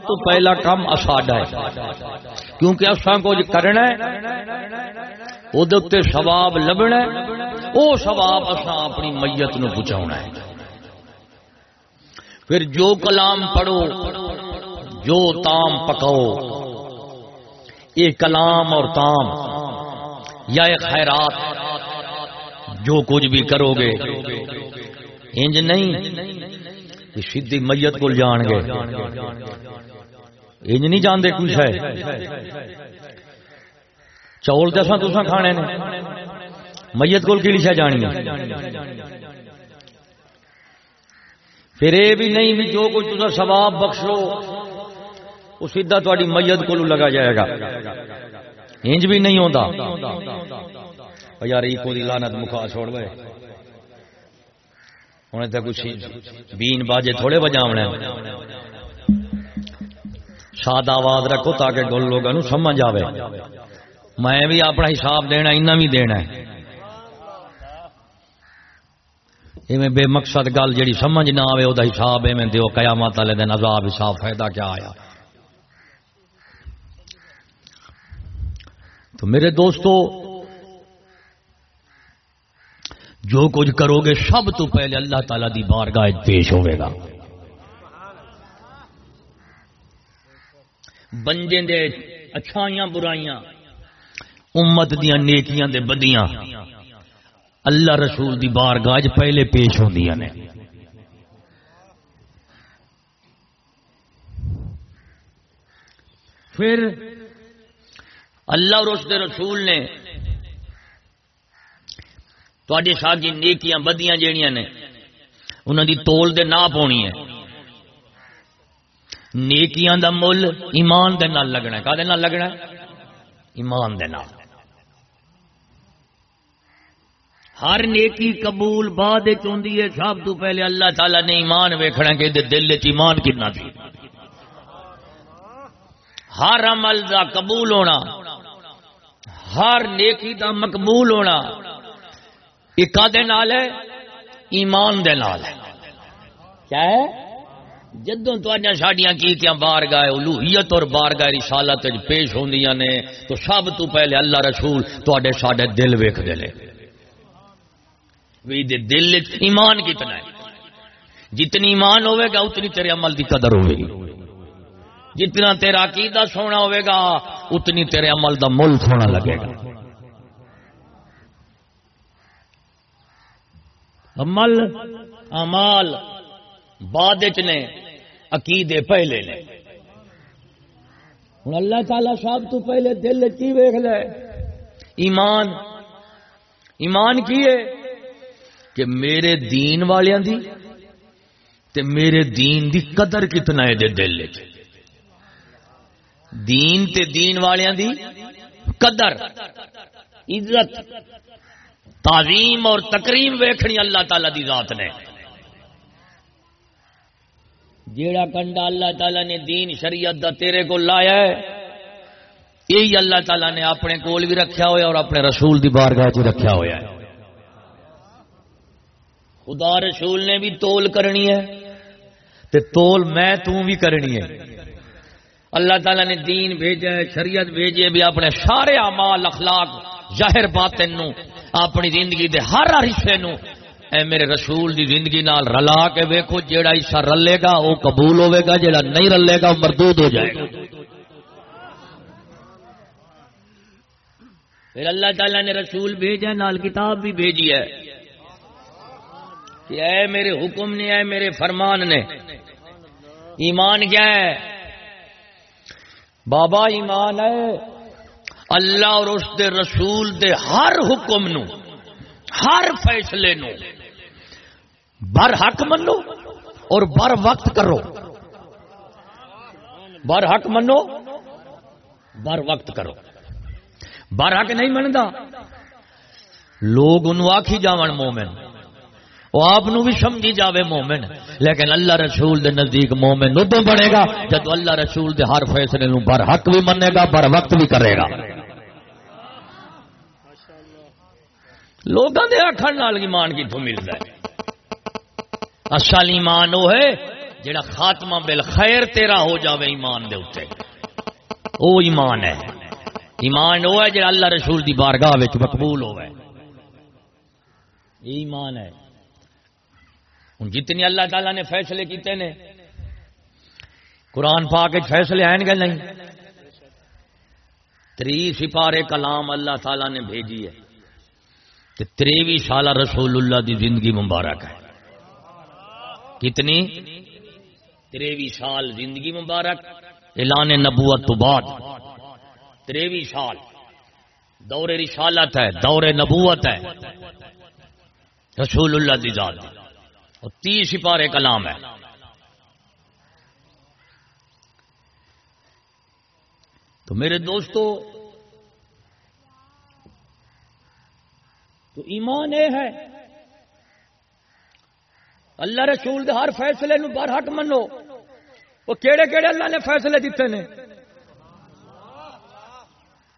تو پہلا کام اساڈا ہے۔ کیونکہ اساں کچھ کرنا ہے وہ سواب لبنا ہے وہ سواب اساں اپنی میت نو ہے۔ پھر جو کلام پڑھو، جو تام پکاؤ یہ کلام اور تام یا خیرات، جو کچھ بھی کرو گے، انج نہیں سیدھی میت کو جان گے۔ انج نہیں جانتے کچھ ہے چول دسا تسا کھانے نے؟ میت کو لکھا جانی پھر یہ بھی نہیں بھی جو کچھ تصا سواب بخشو وہ سیدھا تاری میت کو لگا جائے گا۔ انج بھی نہیں ہوتا یار دی لانت مکھا چھوڑ گئے ہوں تو کچھ بین باجے تھوڑے بجاونے۔ ساد آواز رکھو تاکہ گل لوگوں سمجھ آئے میں بھی اپنا حساب دینا انہیں بھی دینا ایویں بے مقصد گل جڑی سمجھ نہ آئے وہ حساب ایویں دیو قیامت والے دن عذاب حساب فائدہ کیا آیا۔ تو میرے دوستو، جو کچھ کرو گے، سب تو پہلے اللہ تعالی دی بارگاہ پیش ہوئے گا۔ بنجے دے اچھائیاں برائیاں، امت دیا نیکیاں دے بدیاں۔ اللہ رسول دی بارگاہ پہلے پیش ہوندیاں نے۔ پھر اللہ اور اس دے رسول نے تھوڑی ساری نیکیاں بدیاں جہیا نے انہوں دی تول دے نہ پونی ہے۔ نیکیاں دا مل، ایمان دے نال لگنا ہے۔ کا لگنا ہے؟ ایمان دے نال۔ ہر نیکی قبول بعد چی ہے۔ سب تو پہلے اللہ تعالی نے ایمان ویکھنا کہ دے دل چ ایمان کتنا تھی۔ ہر عمل دا قبول ہونا، ہر نیکی دا مقبول ہونا ایک نال ہے؟ ایمان دے نال ہے۔ کیا ہے؟ جدوں ساڈیاں کیتیاں بار گائے الوحیت اور بار گائے رسالت پیش ہوندیاں نے، تو سب تو پہلے اللہ رسول تے ساڈے دل ویک دے دل ایمان کتنا ہے۔ جتنی ایمان ہوئے گا، اتنی تیرے عمل دی قدر ہوئے گی۔ جتنا تیرا عقیدہ سونا ہوئے گا، اتنی تیرے عمل دا مل سونا لگے گا۔ عمل امال بعد نے عقیدے پہلے نے۔ ہوں اللہ تعالی سب تو پہلے دل کی ویخ لے۔ ایمان ایمان کی ہے؟ کہ میرے دین والوں دی تے میرے دین دی قدر کتنا ہے دے دل چ دین تے دین والیاں دی قدر، عزت، تعظیم اور تکریم ویکھنی اللہ تعالی دی ذات نے۔ جیڑا کنڈا اللہ تعالی نے دین شریعت دا تیرے کو لایا ہے، یہی اللہ تعالی نے اپنے کول بھی رکھیا ہوا اور اپنے رسول دی بارگاہ چ رکھیا ہوا ہے۔ خدا رسول نے بھی تول کرنی ہے تے تول میں توں بھی کرنی ہے۔ اللہ تعالیٰ نے دین بھیجا ہے، شریعت بھیجے بھی اپنے سارے امال اخلاق، ظاہر باطن نو، اپنی زندگی دے ہر حصے نو اے میرے رسول دی زندگی نال رلا کے ویکھو، جیڑا حصہ رلے گا وہ قبول ہوے گا، جیڑا نہیں رلے گا وہ مردود ہو جائے گا۔ پھر اللہ تعالیٰ نے رسول بھیجا، نال کتاب بھی بھیجی ہے کہ اے میرے حکم نے، اے میرے فرمان نے، ایمان کیا ہے؟ بابا، ایمان ہے۔ اللہ اور اس دے رسول دے ہر حکم نو، ہر فیصلے نو۔ بر حق منو اور بر وقت کرو۔ بر حق منو، بر وقت کرو۔ بر حق نہیں منتا لوگ ان آخی جاون مومن۔ وہ آپ بھی سمجھی جاوے مومن۔ لیکن اللہ رسول دے نزدیک مومن ادو بنے گا۔ جب اللہ رسول دے ہر فیصلے نو بر حق بھی منے گا، بر وقت بھی کرے گا۔ لوگوں کے آخر ایمان کتوں ملتا ہے؟ اصل ایمان وہ ہے جڑا خاتمہ بل خیر تیرا ہو جاوے ایمان دے اتنے او ایمان ہے۔ ایمان وہ ہے جڑا اللہ رسول دی بارگاہ مقبول ہوئے ایمان ہے۔ جتنی اللہ تعالیٰ نے فیصلے کیتے نے، قرآن پا کے فیصلے آئیں گے نہیں؟ تری سپارے کلام اللہ تعالیٰ نے بھیجی ہے۔ کہ تریوی سال رسول اللہ دی زندگی مبارک ہے۔ کتنی؟ تریوی سال زندگی مبارک، اعلان نبوت تو بعد۔ تریوی سال، دور رسالت ہے، دور نبوت ہے۔ رسول اللہ دی ذات۔ اور تیس سپارے کلام ہے۔ تو میرے دوستو، تو ایمان یہ ہے اللہ رسول دے ہر فیصلے نو برحق منو۔ وہ کیڑے کیڑے اللہ نے فیصلے دیتے ہیں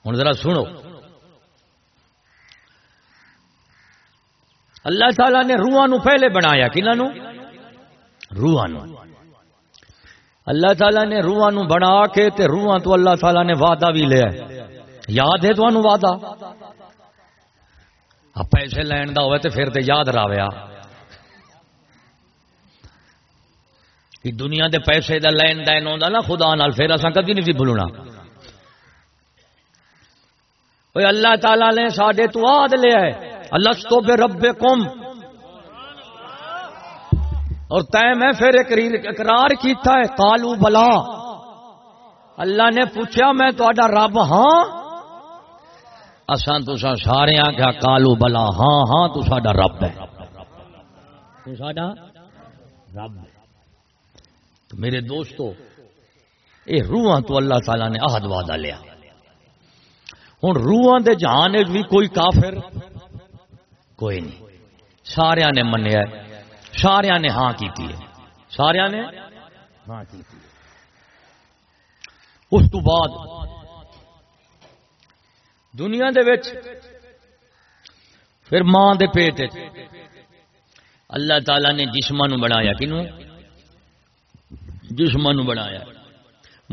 ہوں ذرا سنو۔ اللہ تعالی نے روحاں نو پہلے بنایا کنہوں روحاں نو۔ اللہ تعالی نے روحاں نو بنا کے تے روحاں تو اللہ تعالی نے وعدہ بھی لیا یاد ہے تو وعدہ؟ پیسے لین دا ہوئے تے پھر تے یاد راویا۔ کہ دنیا دے پیسے دا لین دین ہوندا نا، خدا نال پھر اساں کبھی نہیں سی بھولنا اوے اللہ تعالی نے ساڈے تو آد لیا ہے۔ اللہ تو بے رب کم اور تے میں پھر اقرار کیتا ہے کالو بلا۔ اللہ نے پوچھا، میں تو رب ہاں۔ اسان تو سارے آخیا کالو بلا ہاں ہاں تو ساڈا رب ہے۔ تو ساڈا رب ہے۔ تو میرے دوستو، اے روحاں تو اللہ تعالی نے عہد وعدہ لیا۔ ہوں روحاں دے جہان بھی کوئی کافر کوئی نہیں۔ سارا نے منیا سارا نے ہاں کی سارا نے ہاں کی اس تو بعد دنیا دے وچ پھر ماں دے پیٹ اللہ تعالی نے جسم بنایا کنوں؟ جسم بنایا۔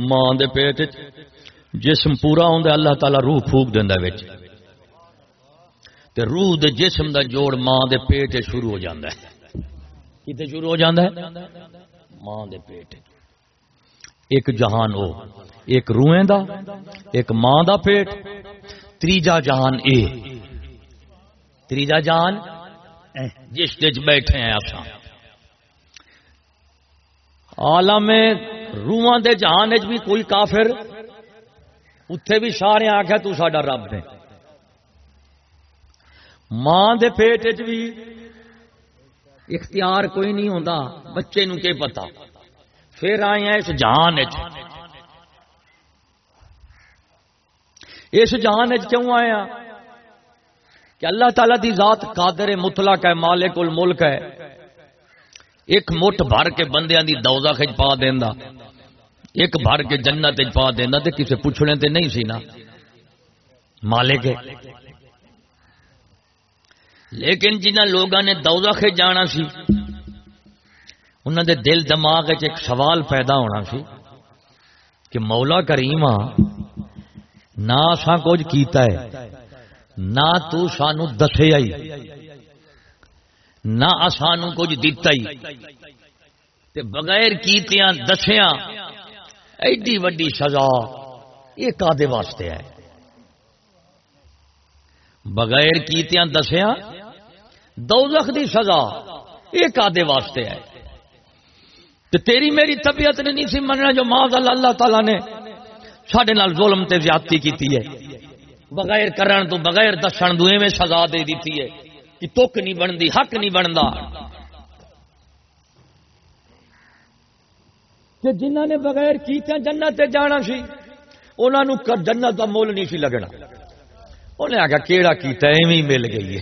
ماں دے پیٹ جسم پورا ہوں اللہ تعالی روح پھوک دینا تے روح دے جسم دا جوڑ ماں دے پیٹ شروع ہو جاتا ہے۔ کتنے شروع ہو جاتا ہے؟ ماں دے پیٹ ایک جہان او، ایک روئیں دا، ایک ماں دا پیٹ۔ تریجا جہان اے۔ تریجا جہان، جس بیٹھے ہیں آپ عالم روحاں دے جہان بھی کوئی کافر اتے بھی سارے آخیا تو ساڈا رب نے۔ ماں دے پیٹ بھی اختیار کوئی نہیں ہوتا بچے نو کے پتا پھر آئے ہیں اس جہان اس جہان کیوں آیا کہ اللہ تعالی دی ذات قادر مطلق ہے، مالک الملک ہے۔ ایک مٹھ بھر کے بندیاں دی دوزہ خج پا دینا ایک بھر کے جنت پا دینا تے کسے پوچھنے تے نہیں سی نا۔ مالک ہے۔ لیکن جنہ لوگوں نے دوزہ خج جانا سی انہوں دے دل دماغ ایک سوال پیدا ہونا سی کہ مولا کریم نہ اساں کچھ کیتا ہے، نہ تو سانو دسے آئی۔ نہ سانو کچھ دتا ہی۔ تے بغیر کیتیاں دسیاں، ایڈی وڈی سزا یہ کادے واسطے ہے؟ بغیر کیتیاں دسیاں، دوزخ دی سزا یہ کادے واسطے ہے۔ تے تیری میری طبیعت نے نہیں سی مننا جو ماض اللہ تعالی نے سڈے ظلم تے زیادتی کی ہے۔ بغیر کرن تو بغیر دسن دو میں سزا دے دیتی ہے۔ کہ تک نہیں بنتی، حق نہیں بنتا۔ کہ جنہ نے بغیر کیتیا جنت جانا سی انہوں جنت کا مول نہیں سی لگنا۔ انہیں آخیا کہڑا کیتا ایویں مل گئی ہے۔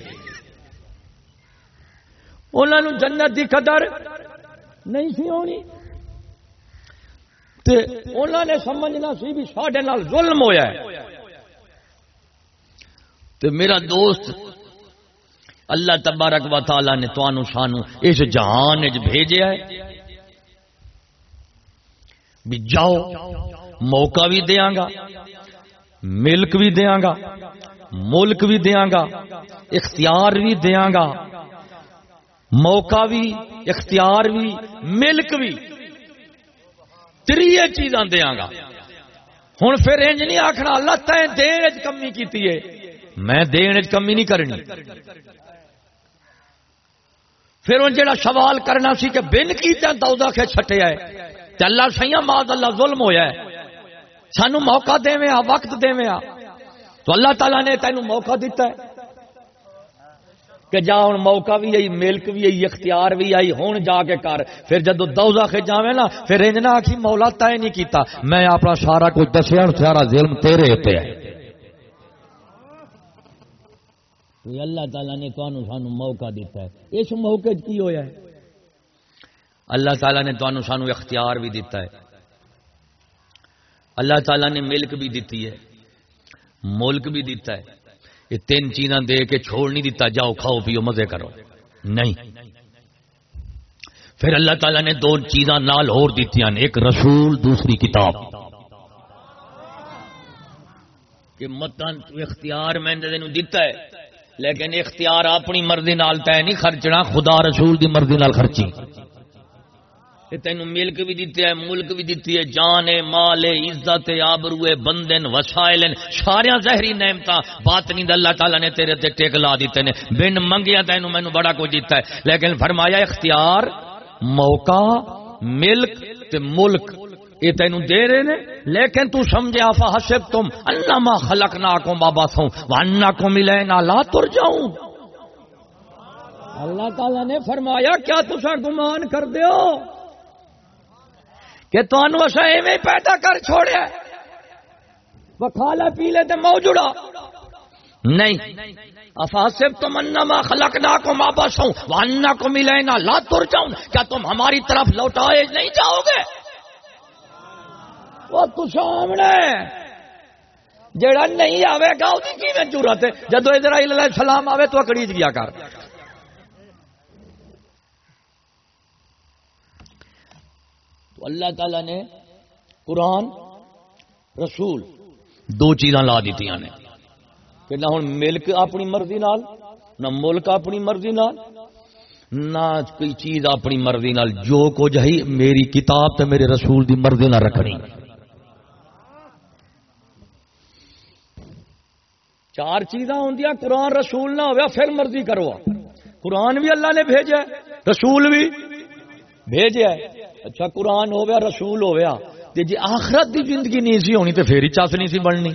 انہوں جنت کی قدر نہیں سی ہونی۔ تے انہوں نے سمجھنا سی بھی سڈے ظلم ہویا ہے۔ تے میرا دوست اللہ تبارک و تعالی نے تو سانو اس جہان بھیجا ہے۔ بھی جاؤ، موقع بھی دیاں گا، ملک بھی دیاں گا، ملک بھی دیاں گا، اختیار بھی دیاں گا۔ موقع بھی، اختیار بھی، ملک بھی۔ تری چیزاں دیا گا۔ ہوں پھر انج نہیں آخنا اللہ تین دین کمی کی میں دین کمی نہیں کرنی۔ پھر ان جڑا سوال کرنا سی کہ بن کی دودا کے چھٹیا ہے اللہ سیاں ماد اللہ ظلم ہویا ہے۔ سانو موقع دے وقت دے تو اللہ تعالیٰ نے تینوں موقع دیتا ہے کہ جا ہوں موقع بھی آئی، ملک بھی آئی، اختیار بھی آئی ہوں جا کے کر۔ پھر جدو دوزا خ جاوے نا، پھر انج نہ آخی مولا طے نہیں کیتا۔ میں اپنا سارا کچھ دسیا سارا ظلم تیرے پہ ہے۔ اللہ تعالیٰ نے تمہوں سانو موقع دیتا ہے۔ اس موقع کی ہویا ہے؟ اللہ تعالیٰ نے تمہوں سانو اختیار بھی دیتا ہے۔ اللہ تعالیٰ نے ملک بھی دیتی ہے۔ ملک بھی دیتا ہے۔ یہ تین چیزاں دے کے چھوڑ نہیں دیتا۔ جاؤ، کھاؤ، پیو، مزے کرو۔ نہیں۔ پھر اللہ تعالیٰ نے دو چیزاں نال اور دیتی ہیں۔ ایک رسول، دوسری کتاب۔ کہ متن اختیار میں دیتا ہے۔ لیکن اختیار اپنی مرضی نال طے نہیں خرچنا، خدا رسول دی مرضی نال خرچی۔ تین ملک بھی دیتے ہے، ملک بھی دیتی ہے، جان مال عزت آبرو بندن، وسائل سارا زہری نعمت بات نہیں اللہ تعالیٰ نے تیرے تے ٹیک لا دیتے نے بن منگیا تین مینو بڑا کچھ دیتا ہے۔ لیکن فرمایا اختیار، موقع، ملک تے ملک۔ یہ تین دے رہے نے۔ لیکن تو سمجھا فا حسب تم انما خلق نہ کو بابا سو وانا کو ملے نہ لا تر جاؤں اللہ تعالیٰ نے فرمایا، کیا تسا گمان کر دیو کہ تمہوں اصا ایویں پیدا کر چھوڑیا کھا لے پی لے تو مو جڑا نہیں افاسب تم انما خلق نہ کو ماں بس ہوں وانا کو ملے نہ لا تر جاؤں کیا تم ہماری طرف لوٹائے نہیں جاؤ گے؟ وہ تو سامنے جڑا نہیں آئے گا وہ کی ضرورت ہے؟ جدو ادھر سلام آئے تو اکڑی جی گیا کر۔ تو اللہ تعالی نے قرآن، رسول دو چیزاں لا دیتی نے۔ کہ نہ ہوں ملک اپنی مرضی نال، نہ ملک اپنی مرضی نال، نہ کوئی چیز اپنی مرضی نال۔ جو کچھ ہے میری کتاب تے میرے رسول دی مرضی نہ رکھنی۔ چار چیزاں ہوں قرآن رسول نہ ہوا پھر مرضی کرو قرآن بھی اللہ نے بھیجا رسول بھی بھیجا اچھا قرآن ہو گیا رسول ہو گیا جی آخرت دی زندگی نہیں سی ہونی تو پھر ہی چس نہیں سی بننی۔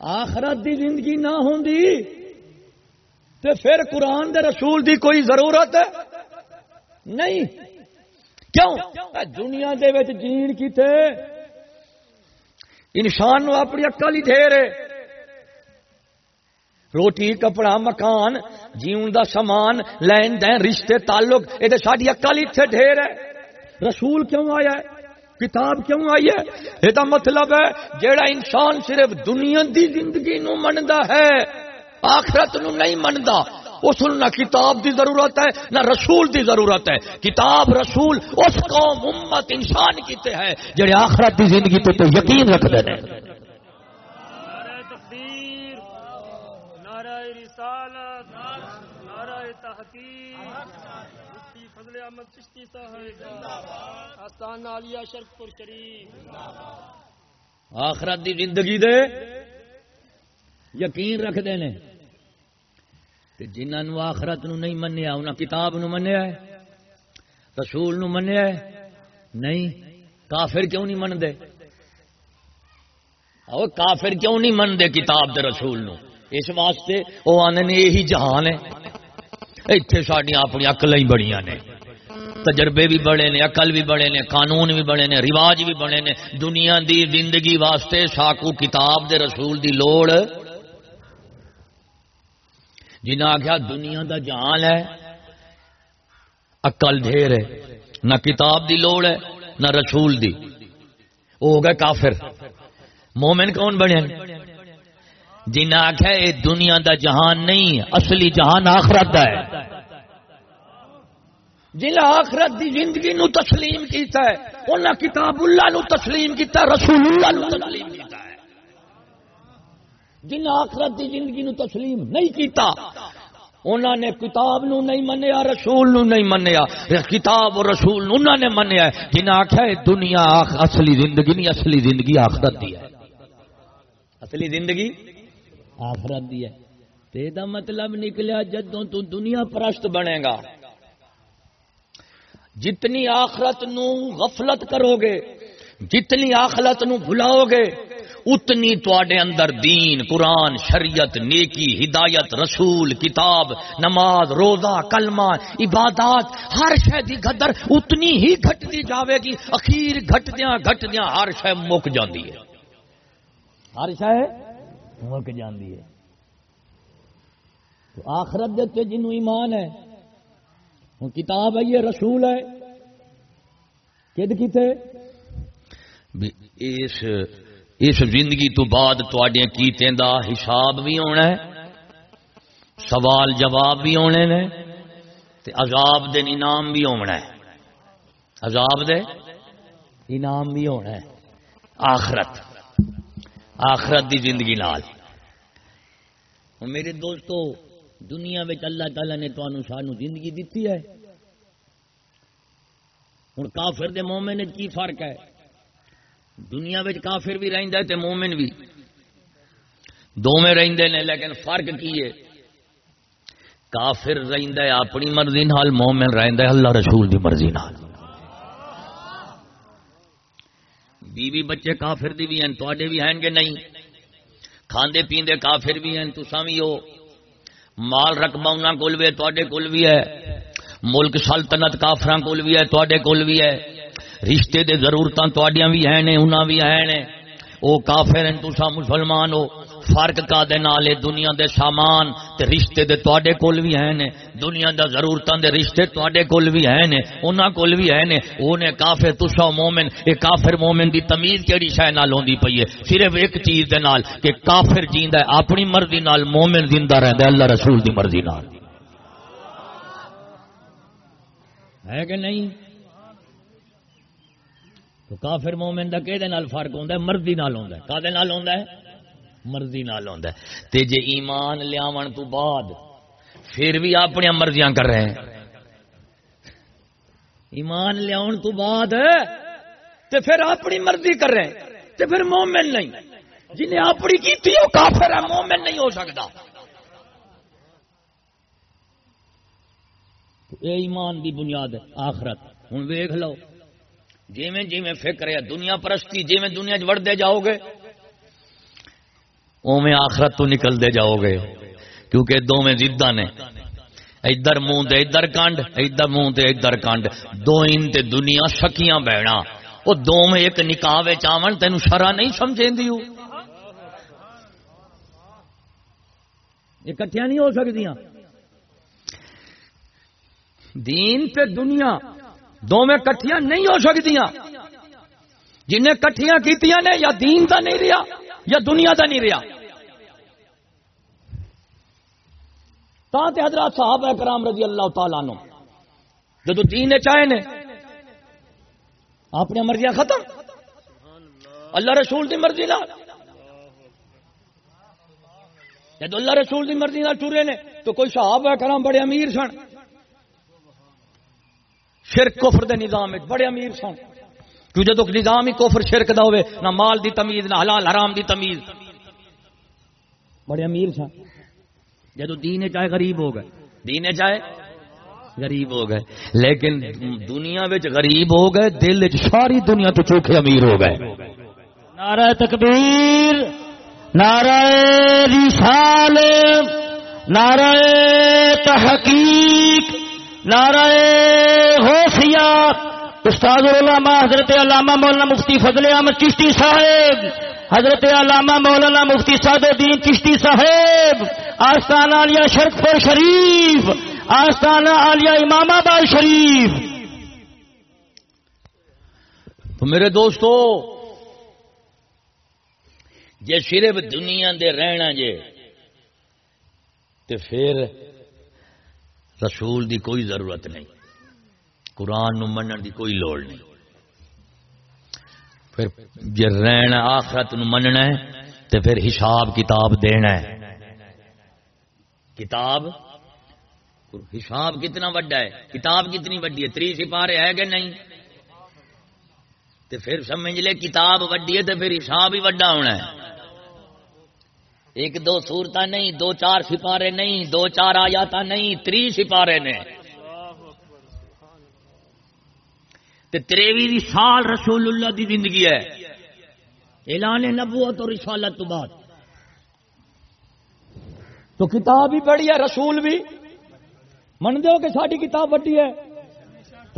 آخرت دی زندگی نہ ہوں تو پھر قرآن دے رسول دی کوئی ضرورت نہیں۔ کیوں؟ دنیا دے وچ جین کی تھے انسان نو اپنی اکل ہی ڈھیر روٹی، کپڑا، مکان، جیون دا سامان، لین دین، رشتے، تعلق یہ ساری اکل اتنے ڈھیر ہے۔ رسول کیوں آیا ہے؟ کتاب کیوں آئی ہے؟ یہ مطلب ہے جیڑا انسان صرف دنیا دی زندگی نو مندا ہے، آخرت نو نہیں مندا اس نہ کتاب دی ضرورت ہے نہ رسول دی ضرورت ہے۔ کتاب رسول اس قوم امت انسان کیتے ہیں جڑے آخرت دی زندگی تو یقین رکھتے ہیں۔ آخرت دی زندگی دے یقین رکھتے ہیں۔ جنہوں آخرت نو نہیں منیا انہیں کتاب نو منیا ہے، رسول نو منیا ہے، نہیں، کافر کیوں نہیں منتے اور کافر کیوں نہیں منتے کتاب دے رسول نو؟ اس واسطے وہ آنے یہی جہان ہے۔ اتنے سڈیا اپنی اکل ہی بڑی نے۔ تجربے بھی بڑے نے، عقل بھی بڑے نے، قانون بھی بڑے نے، رواج بھی بڑے نے۔ دنیا دی زندگی واسطے ساکو کتاب دے رسول دی لوڑ جنہیں آخیا دنیا دا جان ہے اکل ڈھیر ہے، نہ کتاب دی لوڑ ہے، نہ رسول دی۔ وہ ہو گئے کافر۔ مومن کون بنے؟ جنہیں آخیا یہ دنیا دا جہان نہیں اصلی جہان آخرت دا ہے۔ جن آخرت دی زندگی نو تسلیم کیتا ہے، انہاں کتاب اللہ نو تسلیم کیتا ہے رسول اللہ نو تسلیم کیتا۔ ہے جن آخرت دی زندگی نو تسلیم نہیں کیتا انہوں نے کتاب نو نہیں منیا، رسول نو نہیں منیا۔ کتاب اور رسول نو انہوں نے منیا جنہیں آخیا دنیا آخ، اصلی زندگی نہیں، اصلی زندگی آخرت دی ہے۔ اصلی زندگی آخرت دی ہے۔ تے مطلب نکلیا جدوں تو دنیا پرست بنے گا۔ جتنی آخرت نو غفلت کرو گے، جتنی آخرت نو بھلاؤ گے اتنی تے اندر دین قرآن شریعت نیکی ہدایت رسول کتاب نماز روزہ کلمہ عبادات ہر شہ دی گدر اتنی ہی گھٹتی جاوے گی اخیر گھٹدیا گھٹدیا ہر شہ مک جاندی ہے۔ ہر شہ مک جاندی ہے۔ تو آخرت دیتے جنوں ایمان ہے وہ کتاب ہے یہ رسول ہے۔ کد کتے؟ اس اس زندگی تو بعد کیتیں دا حساب بھی ہونا ہے؟ سوال جواب بھی ہونے نے؟ تے عذاب دے انعام بھی ہونا ہے۔ عذاب دے انعام بھی ہونا ہے۔ آخرت۔ آخرت دی زندگی نال۔ میرے دوستو، دنیا میں اللہ تعالی نے تمہوں سانو زندگی دیتی ہے۔ ہوں کافر دے مومن کی فرق ہے؟ دنیا کافر بھی رہتا ہے مومن بھی دونوں رہتے ہیں لیکن فرق کی ہے؟ کافر رہتا ہے اپنی مرضی نال، مومن رہتا ہے اللہ رسول دی مرضی نال۔ بیوی بچے کافر دی بھی ہیں تے بھی ہیں کہ نہیں؟ کھاندے پیندے کافر بھی ہیں تو بھی ہو۔ مال رقبہ انہوں کول بھی ہے تے کول بھی ہے۔ ملک سلطنت کافران کول بھی ہے تے کول بھی ہے۔ رشتے دے ضرورت بھی ہیں نے، انہاں بھی ہیں نے۔ او کافر ہیں تسا مسلمان ہو۔ فرق کا دے نالے دنیا دے سامان تے رشتے دے تواڈے کول بھی ہیں نے۔ دنیا دا ضرورتاں دے رشتے تواڈے کول بھی ہیں نے۔ انہاں کول بھی ہیں نے۔ اونے کافر تسا مومن، اے کافر مومن دی تمیز کیڑی شے نال ہوندی پئی ہے؟ صرف ایک چیز دے نال کہ کافر جیندا ہے، اپنی مرضی نال مومن زندہ رہندا ہے، اللہ رسول دی مرضی نال۔ ہے کہ نہیں؟ تو کافر مومن کا کہ فرق ہوتا ہے؟ مرضی نال ہوتا ہے۔ کدے نال ہوتا ہے؟ مرضی نال ہوتا ہے۔ تے جے ایمان لیا تو بعد پھر بھی اپنی مرضیاں کر رہے ہیں۔ ایمان لیا تو بعد تے پھر اپنی مرضی کر رہے ہیں۔ تے پھر مومن نہیں۔ جنہیں اپنی کی وہ کافر ہے مومن نہیں ہو سکتا۔ یہ ایمان دی بنیاد ہے، آخرت۔ ہوں ویخ لو۔ جیویں جیویں فکر ہے، دنیا پرستی، جیویں دنیا چ جاؤ گے اویں آخرت تو نکلتے جاؤ گے۔ کیونکہ دونوں زدہ نے۔ ادھر منہ تے ادھر کنڈ، ادھر منہ تے ادھر کنڈ۔ دو ان تے دنیا سکیاں بہنا۔ وہ دونوں ایک نکاح آن تین شرا نہیں سمجھیں یہ کٹیا نہیں ہو سکتی دین تے دنیا۔ دونوں کٹھیاں نہیں ہو سکتی جنہیں کٹھیاں کیتیاں نے، یا دین دا نہیں رہا یا دنیا دا نہیں رہا تے حضرات صاحب کرام رضی اللہ تعالیٰ نو جدو دین چاہے نے، اپنی مرضیاں ختم۔ اللہ رسول دی مرضی نہ جدو اللہ رسول دی مرضی نہ ٹورے نے، تو کوئی صاحب کرام بڑے امیر سن۔ شرک کفر دے نظام بڑے امیر سن۔ کیوں جدو نظام ہی کفر شرک دا ہوئے، نہ مال دی تمیز، نہ حلال، حرام دی تمیز۔ بڑے امیر سن۔ جدو دین چاہے غریب ہو گئے۔ دین چاہے غریب ہو گئے۔ لیکن دنیا بچ غریب ہو گئے، دل ساری دنیا تو چوکھے امیر ہو گئے۔ نعرہ تکبیر، نعرہ رسال نعرہ تحقیق۔ نعرہ ہوفیا استاد علامہ حضرت علامہ مولانا مفتی فضل احمد چشتی صاحب، حضرت علامہ مولانا مفتی سعد الدین چشتی صاحب، آستانہ عالیہ شرکپور شریف، آستانہ عالیہ امام آباد شریف۔ تو میرے دوستو، جے صرف دنیا دے رہنا جے تو پھر رسول دی کوئی ضرورت نہیں۔ قرآن نو منن دی کوئی لوڑ نہیں۔ پھر جی رہنا آخرت نو مننا ہے تو پھر حساب کتاب دینا ہے۔ کتاب؟ حساب کتنا وڈا ہے، کتاب کتنی وڈی ہے، تری سپارے ہے کہ نہیں؟ تو پھر سمجھ لے، کتاب وڈی ہے تو پھر حساب ہی وڈا ہونا ہے۔ ایک دو سورت نہیں، دو چار سپارے نہیں، دو چار آیات نہیں، تری سپارے نے۔ تریوی سال رسول اللہ دی زندگی ہے۔ اعلان نبوت اور رسالت تو بعد۔ تو کتاب بھی پڑھی ہے، رسول بھی۔ من دو کہ ساری کتاب وڈی ہے؟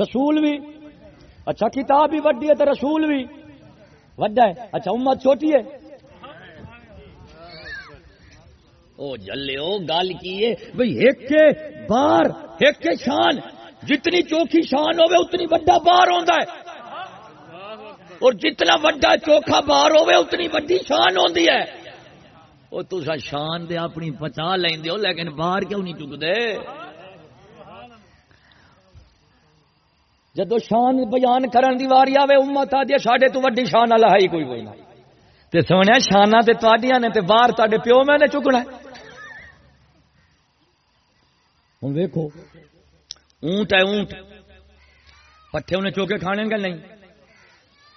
رسول بھی۔ اچھا کتاب بھی وڈی ہے تو رسول بھی۔ وڈا ہے۔ اچھا امت چھوٹی ہے۔ او جلے او گل کی ہے بھئی ایک کے بار، ایک کے شان، جتنی چوکھی شان ہوے اتنی بڑا بار ہوتا ہے۔ اور جتنا بڑا چوکھا بار ہوے اتنی بڑی شان ہوتی ہے۔ وہ تو شان دے اپنی پچا لیندے ہو، لیکن باہر کیوں نہیں چکتے جدو شان بیان کرن دی واری آوے، امت آدھی ساڈے تو وڈی شان والا ہے کوئی کوئی نہ۔ تے سونے شانہ تے تواڈیاں نے تے باہر تواڈے پیو میں نے چکنا ہے۔ ہن ویکھو۔ اونٹ ہے اونٹ۔ پٹھے انہیں چوکے کھانے گا نہیں۔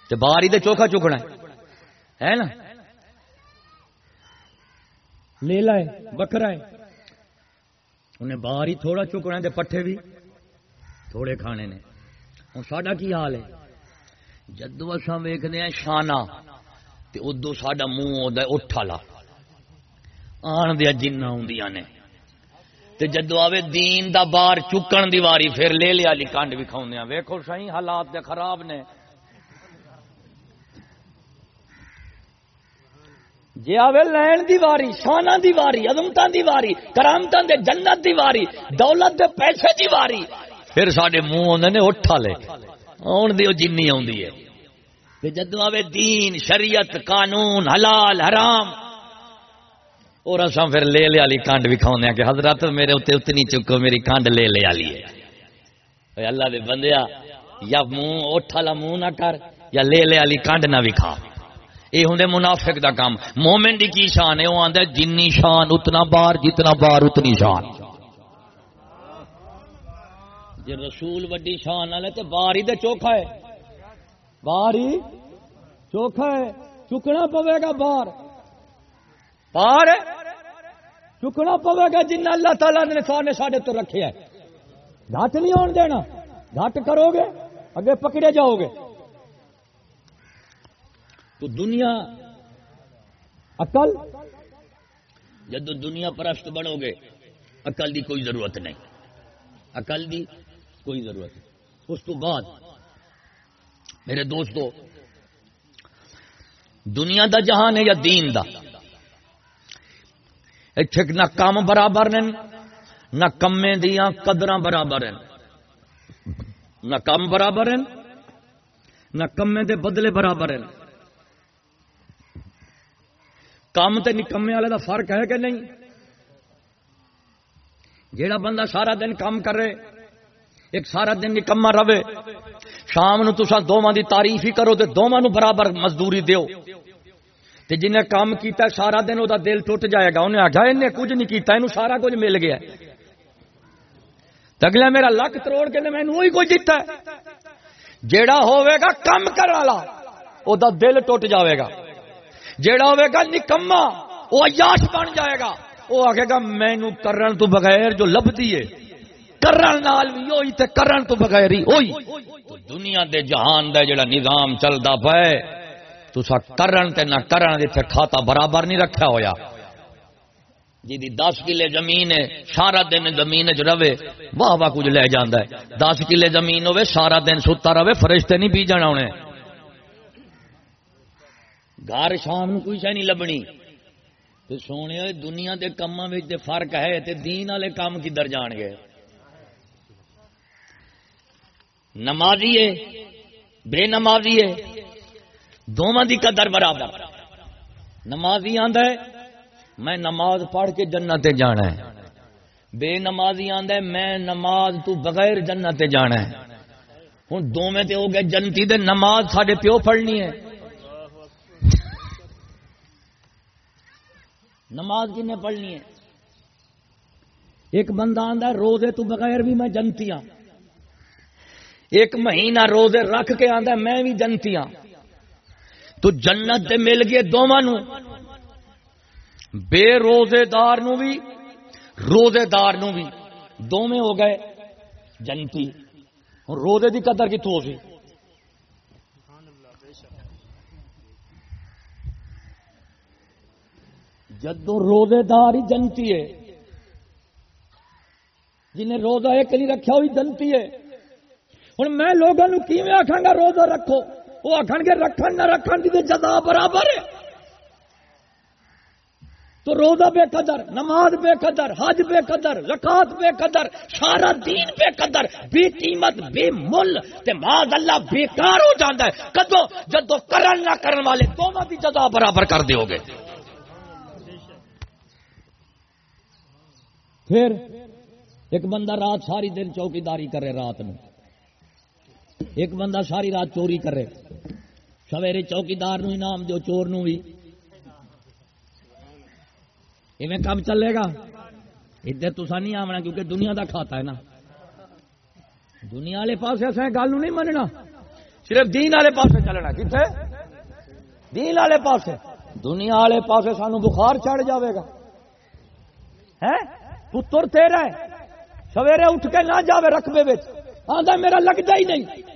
تو باہر ہی تو چوکھا چکنا ہے۔ نا؟ لے لائے بکرا ہے۔ انہیں باہر ہی تھوڑا چکنا ہے پٹھے بھی تھوڑے کھانے نے۔ ہوں ساڈا کی حال ہے؟ جدو اصا ویکنے ہیں شانہ تو ادو ساڈا منہ آتا ہے لا آن دیا جنہ ہوں نے۔ تے جدو آوے دین دا بار چکن دی واری، پھر لے لیا لی کانڈ بھی کھاؤں ہاں۔ دیا ویکھو سہی حالات دے خراب نے۔ جی آوے لین دی واری شانہ دی واری، عظمتاں دی واری، کرامتاں دے، جنت دی واری، دولت دے پیسے دی واری۔ پھر ساڈے منہ ہوندے نے اٹھا لے۔ آن دیو جنی آوندی ہے۔ تے جدو آوے دین، شریعت، قانون، حلال، حرام اور اصا پھر لے لے والی کانڈ بھی کھاؤں کہ حضرت میرے اتنے اتنی چکو، میری کانڈ لے لے والی ہے۔ اللہ دے بندیا یا منہ اٹھ والا منہ نہ کر، یا لے لے والی کانڈ نہ بھی کھا یہ ہوں منافق دا کام۔ مومن دی کی شان ہے؟ وہ آدھا جنی شان، اتنا بار جتنا بار اتنی شان۔ جی رسول وڈی شان والے تو بار ہی تو چوکھا ہے۔ بار ہی چوکھا ہے۔ چکنا پوے گا بار۔ بار چکنا پوے گا جن اللہ تعالیٰ نے سارے ساڈے تو رکھے ہے گھٹ نہیں آن دینا۔ گھٹ کرو گے، اگے پکڑے جاؤ گے۔ تو دنیا اقل جدو دنیا پرست بنو گے اقل دی کوئی ضرورت نہیں۔ اقل دی کوئی ضرورت نہیں۔ اس تو بعد میرے دوستو، دنیا دا جہان ہے یا دین دا؟ اتنے نہ کام برابر نے نہ کمے دیا قدر برابر ہیں۔ نہ کم برابر ہیں، نہ کمے دے بدلے برابر ہیں۔ کام تے نکمے والے دا فرق ہے کہ نہیں؟ جیڑا بندہ سارا دن کام کرے، ایک سارا دن نکما رہے، شام نو تسا دونوں دی تعریف ہی کرو تے دونوں برابر مزدوری دیو۔ تے جنہیں کام کیتا سارا دن وہ دل ٹوٹ جائے گا۔ انہیں آخیا انہیں کچھ نہیں کیتا انہوں سارا کچھ مل گیا۔ اگلا میرا لک تروڑ کے میں وہی کچھ دیتا ہے۔ جیڑا ہوئے گا کم کر والا وہ دل ٹوٹ جاوے گا۔ جیڑا ہوئے گا نکما وہ عیاش بن جائے گا۔ وہ آخے گا مینو کرن تو بغیر جو لبتی ہے، کرن نال بھی ہوئی تے کرن تو بغیر ہی ہوئی دنیا دے جہان دا جڑا نظام چلدا پے تسا کرن تے نہ کرن دے کھاتا برابر نہیں رکھا ہویا۔ جی دی دس کلے زمین ہے، سارا دن زمین چ رہے، واہ واہ کچھ لے جانا ہے۔ دس کلے زمین ہوے، سارا دن ستا رہے، فرشتے نہیں بیجن آنے گھر شام کوئی شہ نہیں لبنی۔ تو سونے دنیا کے کاموں میں فرق ہے، تے دین والے کام کدھر جان گے؟ نمازی ہے، بے نمازی ہے۔ دونوں دی قدر برابر۔ نمازی آندا ہے، میں نماز پڑھ کے جنت جانا ہے۔ بے نمازی آندا ہے، میں نماز تو بغیر جنت جانا ہے۔ ہوں دونوں تے ہو گئے جنتی دے، نماز ساڈے پیو پڑھنی ہے۔ نماز کن پڑھنی ہے؟ ایک بندہ آتا روزے تو بغیر بھی میں جنتی ہوں ایک مہینہ روزے رکھ کے آتا میں بھی جنتی ہوں تو جنت دے مل گئے دونوں بے روزے دار نو بھی روزے دار نو بھی۔ دونوں ہو گئے جنتی۔ ہوں روزے دی قدر کتوں سی؟ جدو روزے دار ہی جنتی ہے، جنہیں روزہ ایک نہیں رکھا ہوئی جنتی ہے۔ ہوں میں لوگوں کی آخا گا، روزہ رکھو۔ وہ آخ گے رکھن نہ رکھن کی جزا برابر ہے۔ تو روزہ بے قدر، نماز بے قدر، حج بے قدر زکات بے قدر، سارا دین بے قدر، بے قیمت، بے مل، تے اللہ بیکار ہو جاتا ہے۔ کدو جدو کرن نہ کرن والے دونوں کی جزا برابر کر دیو گے۔ پھر ایک بندہ رات ساری دن چوکی داری کرے رات میں ایک بندہ ساری رات چوری کرے۔ سویرے چوکی دار انعام دو چور نو بھی ایویں کام چلے گا؟ ادھر تو نہیں آنا کیونکہ دنیا دا کھاتا ہے نا۔ دنیا والے پاس ایسا گل نہیں مننا۔ صرف دین والے پاس چلنا۔ کتنے دین والے پاس دنیا والے پاس سانو بخار چڑھ جاوے گا۔ ہے؟ پتر تیرا ہے۔ سویرے اٹھ کے نہ جاوے رقبے آدھا میرا لگتا ہی نہیں۔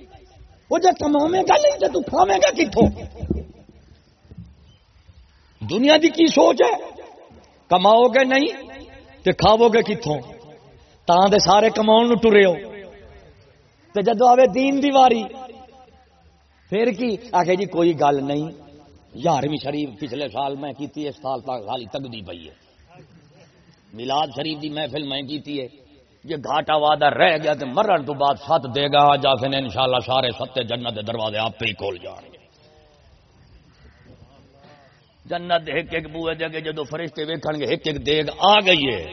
وہ جب کما گا نہیں تو کھاوے گا کتوں دنیا دی کی سوچ ہے؟ کماؤ گے نہیں تو کھاو گے کتوں دے سارے کماؤ ٹرے ہو۔ تو جدو آئے دین دی واری، پھر کی؟ آخ جی کوئی گل نہیں۔ یارویں شریف پچھلے سال میں کیتی اس سال تک خالی تگتی پی ہے۔ ملاد شریف دی محفل میں کیتی ہے۔ یہ گھاٹا وعدہ رہ گیا تو مرن تو بعد سات دے گا جا کے ان شاء اللہ سارے ستے جنت دروازے آپ پہ ہی کھول جان گے۔ جنت ایک ایک بوئے دے گے جدو فرشتے ویکھن گے ایک ایک دیگ آ گئی ہے۔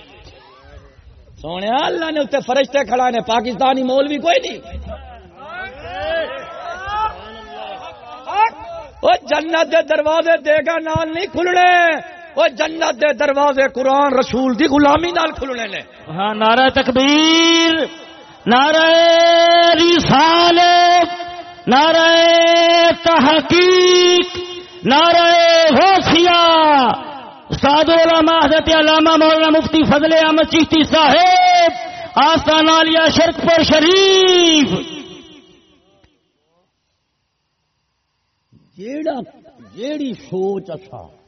سونے اللہ نے اتنے فرشتے کھڑا نے پاکستانی مول بھی کوئی نہیں۔ وہ جنت دے دروازے دے گا نال نہیں کھلنے۔ وہ جنت دے دروازے قرآن رسول دی غلامی نال کھلنے نے۔ ہاں نعرہ تکبیر نعرہ رسالت نعرہ تحقیق نعرہ غوثیہ۔ استاد علماء حضرت علامہ مولانا مفتی فضل احمد چیشتی صاحب آستان عالیہ شرک پر شریف۔ جیڑا جیڑی سوچ اچھا۔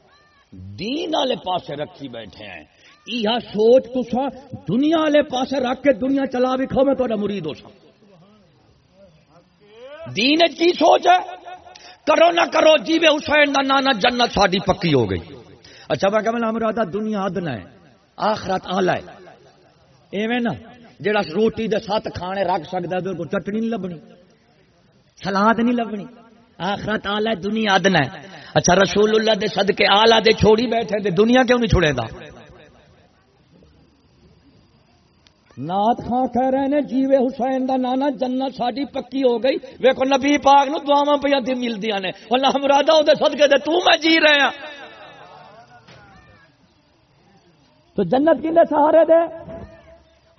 دین والے پاسے رکھی بیٹھے ہیں۔ یہ سوچ تسا دنیا والے پاسے رکھ کے دنیا چلا بھی کھو میں تو مرید ہو سا دین کی سوچ ہے؟ کرو نہ کرو جی حسین کا نانا جنت ساری پکی ہو گئی۔ اچھا میں کہ مراد دنیا ادنا ہے، آخرت آلہ ہے۔ ایویں نا جڑا روٹی دے سات کھانے رکھ سکتا ہے، چٹنی نہیں لبنی، سلاد نہیں لبنی۔ آخرت آلہ ہے، دنیا ادنا ہے۔ اچھا رسول اللہ دے صدقے، آلہ دے چھوڑی بیٹھے دے، دنیا کیوں نہیں چھوڑے دا؟ نات خان کہہ رہے ہیں، جیوے حسین دا نانا، جنت ساری پکی ہو گئی۔ ویکو نبی پاک نو دعوا پہ ملدی نے۔ اللہ مرادہ وہ سدکے دے تو میں جی رہے ہیں تو جنت کھے سہارے دے؟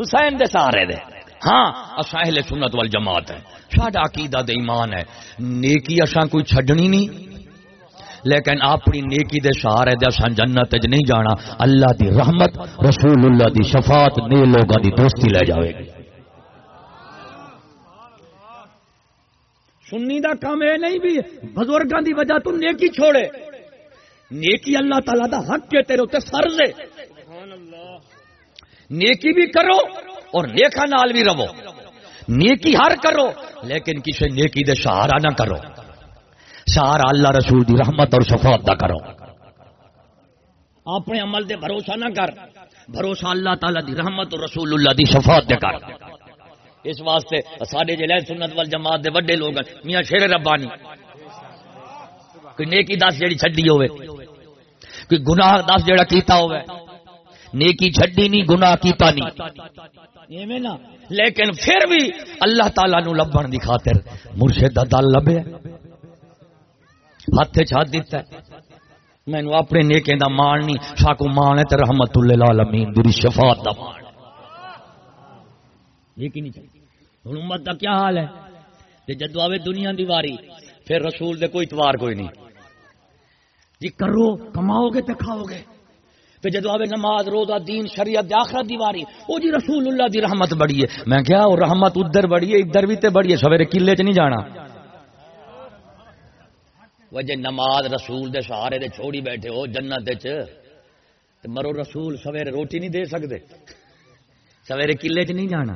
حسین دے سہارے دے۔ ہاں اہل سنت وال جماعت ہے ساڈا عقیدہ دے ایمان ہے۔ نیکی اصا کوئی چھڈنی نہیں۔ لیکن اپنی نیکی دے سہارے دے اساں جنت وچ نہیں جانا، اللہ دی رحمت رسول اللہ دی شفاعت نے لوگاں دی دوستی لے جاوے گی۔ سنی دا کام اے نہیں بھی، بزرگاں دی وجہ تو نیکی چھوڑے۔ نیکی اللہ تعالی دا حق کے تیرے تے فرض ہے۔ نیکی بھی کرو اور نیکا نال بھی رہو۔ نیکی ہر کرو، لیکن کسی نیکی دے سہارا نہ کرو۔ سارا اللہ رسول دی رحمت اور شفاعت دا کرو۔ اپنے عمل دے بھروسہ نہ کر۔ بھروسہ اللہ تعالی دی رحمت اور رسول اللہ دی شفاعت دے کر۔ اس واسطے سارے جلے سنت وال جماعت دے وڈے لوگ میاں شیر ربانی۔ کوئی نیکی دس جیڑی چھڈی ہوے کوئی گناہ دس جیڑا کیتا ہوے نیکی چھڈی نہیں گناہ کی پانی نا لیکن پھر بھی اللہ تعالی نو لبن دی خاطر مرشد دا دل لبے ہاتھ چھت دیتا ہے۔ مینو اپنے نیکے دا مان نہیں ساکو مان ہے تے رحمت اللہ العالمین دی شفاعت دا مان یہ کی امت کا کیا حال ہے؟ جدو آئے دنیا دی واری، پھر رسول دے کوئی اتوار کوئی نہیں۔ جی کرو، کماؤ گے تو کھاؤ گے۔ پھر جدو آئے نماز، روزہ، دین، شریعت آخرت دیواری وہ جی رسول اللہ دی رحمت بڑی ہے۔ میں کیا وہ رحمت ادھر بڑی ہے، ادھر بھی تے بڑی ہے، سویرے کلے چ نہیں جانا۔ وجہ نماز رسول دے سہارے دے چھوڑی بیٹھے ہو، جنت مرو رسول سویرے روٹی نہیں دے سکتے سویرے کلے چ نہیں جانا۔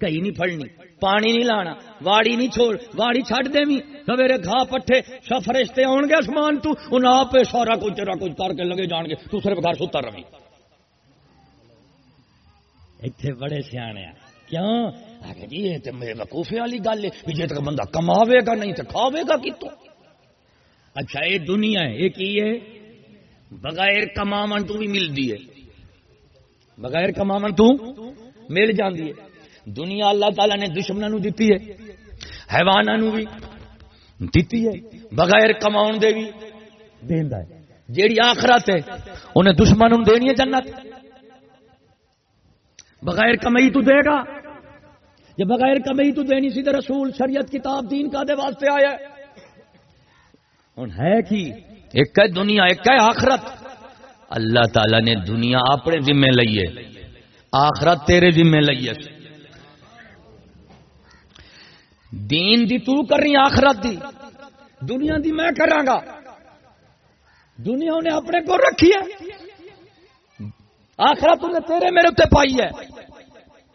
کئی نہیں پڑنی پانی نہیں لانا، واڑی نہیں چھوڑ، واڑی چھڈ دے سویرے گھا پٹھے سب فرشتے آن گے آسمان تو ان آپ سارا کچھ، تیرا کچھ کر کے لگے جان گے۔ تو صرف گھر ستا رہی۔ اتنے بڑے سیانے کیوں؟ جی یہ تو میرے وقوفے والی گل ہے۔ جی تک بندہ کماوے گا نہیں تو کھاوے گا کتوں؟ اچھا یہ دنیا ہے یہ کی ہے، بغیر کماون تو بھی ملتی ہے۔ بغیر کماون تو مل جاندی ہے۔ دنیا اللہ تعالی نے دشمنوں دیتی ہے حیوانوں بھی دیتی ہے۔ بغیر کماؤن دے بھی دیندا ہے۔ جیڑی آخرت ہے، انہیں دشمنوں دینی ہے جنت۔ بغیر کمائی تو دے گا۔ یہ بغیر کمائی تو دینی سی رسول، شریعت، کتاب، دین کا دے واسطے آیا ہوں ہے کی؟ ایک ہے دنیا، ایک ہے آخرت۔ اللہ تعالی نے دنیا اپنے ذمے لئیے آخرت تیرے ذمے لئیے دین دی تو کر رہی آخرت دی۔ دنیا دی میں گا۔ دنیا نے اپنے کو رکھی ہے۔ آخرت نے تیرے میرے اتنے پائی ہے۔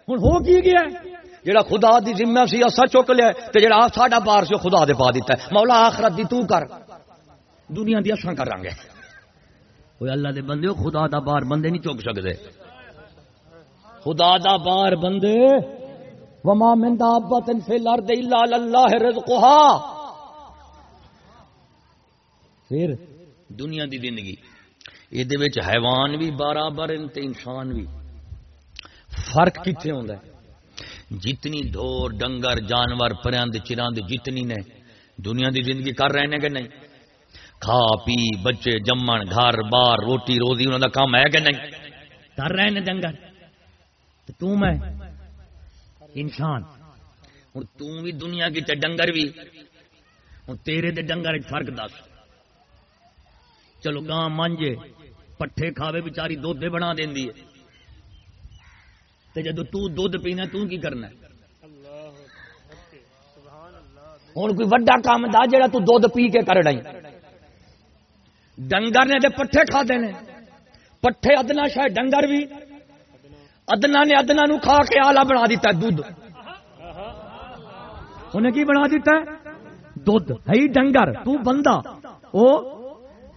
ہوں ہو کی گیا؟ جڑا خدا دی ذمہ سی اصا چک لیا تو جڑا ساڈا بار سے خدا دے پا دیتا ہے۔ مولا، آخرت دی تو کر۔ دنیا دی اصا کر گے۔ کوئی اللہ دے بندے خدا دا بار بندے نہیں چک سکتے خدا دا بار بندے۔ وما من دابت فی الارض الا اللہ رزقها پھر دنیا دی زندگی۔ یہ دے وچ حیوان بھی برابر ہیں تے انسان بھی فرق کتنے ہوندا ہے؟ جتنی ڈور ڈنگر، جانور پرند چراند جتنی نے، دنیا دی زندگی کر رہے ہیں کہ نہیں؟ کھا پی بچے جمن گھر بار روٹی روزی انہوں کا کام ہے کہ نہیں؟ کر رہے ہیں ڈنگر تو میں انسان ہوں تھی دنیا کی ڈنگر بھی ہوں تیرے دے ڈنگر فرق دس۔ چلو گاں مانجے پٹھے کھاوے بچاری دھد بنا دینی ہے۔ جدو تد پینا تو کی کرنا ہوں کوئی وڈا کام دا جا تد پی کے کر ڈائی ڈنگر نے پٹھے کھا دینے پٹھے ادنا شاید ڈنگر بھی ادنا نے ادنا نو کھا کے آلہ بنا دیتا ہے دودھ انہیں کی بنا دیتا ہے دودھ ہے ڈنگر تو بندہ او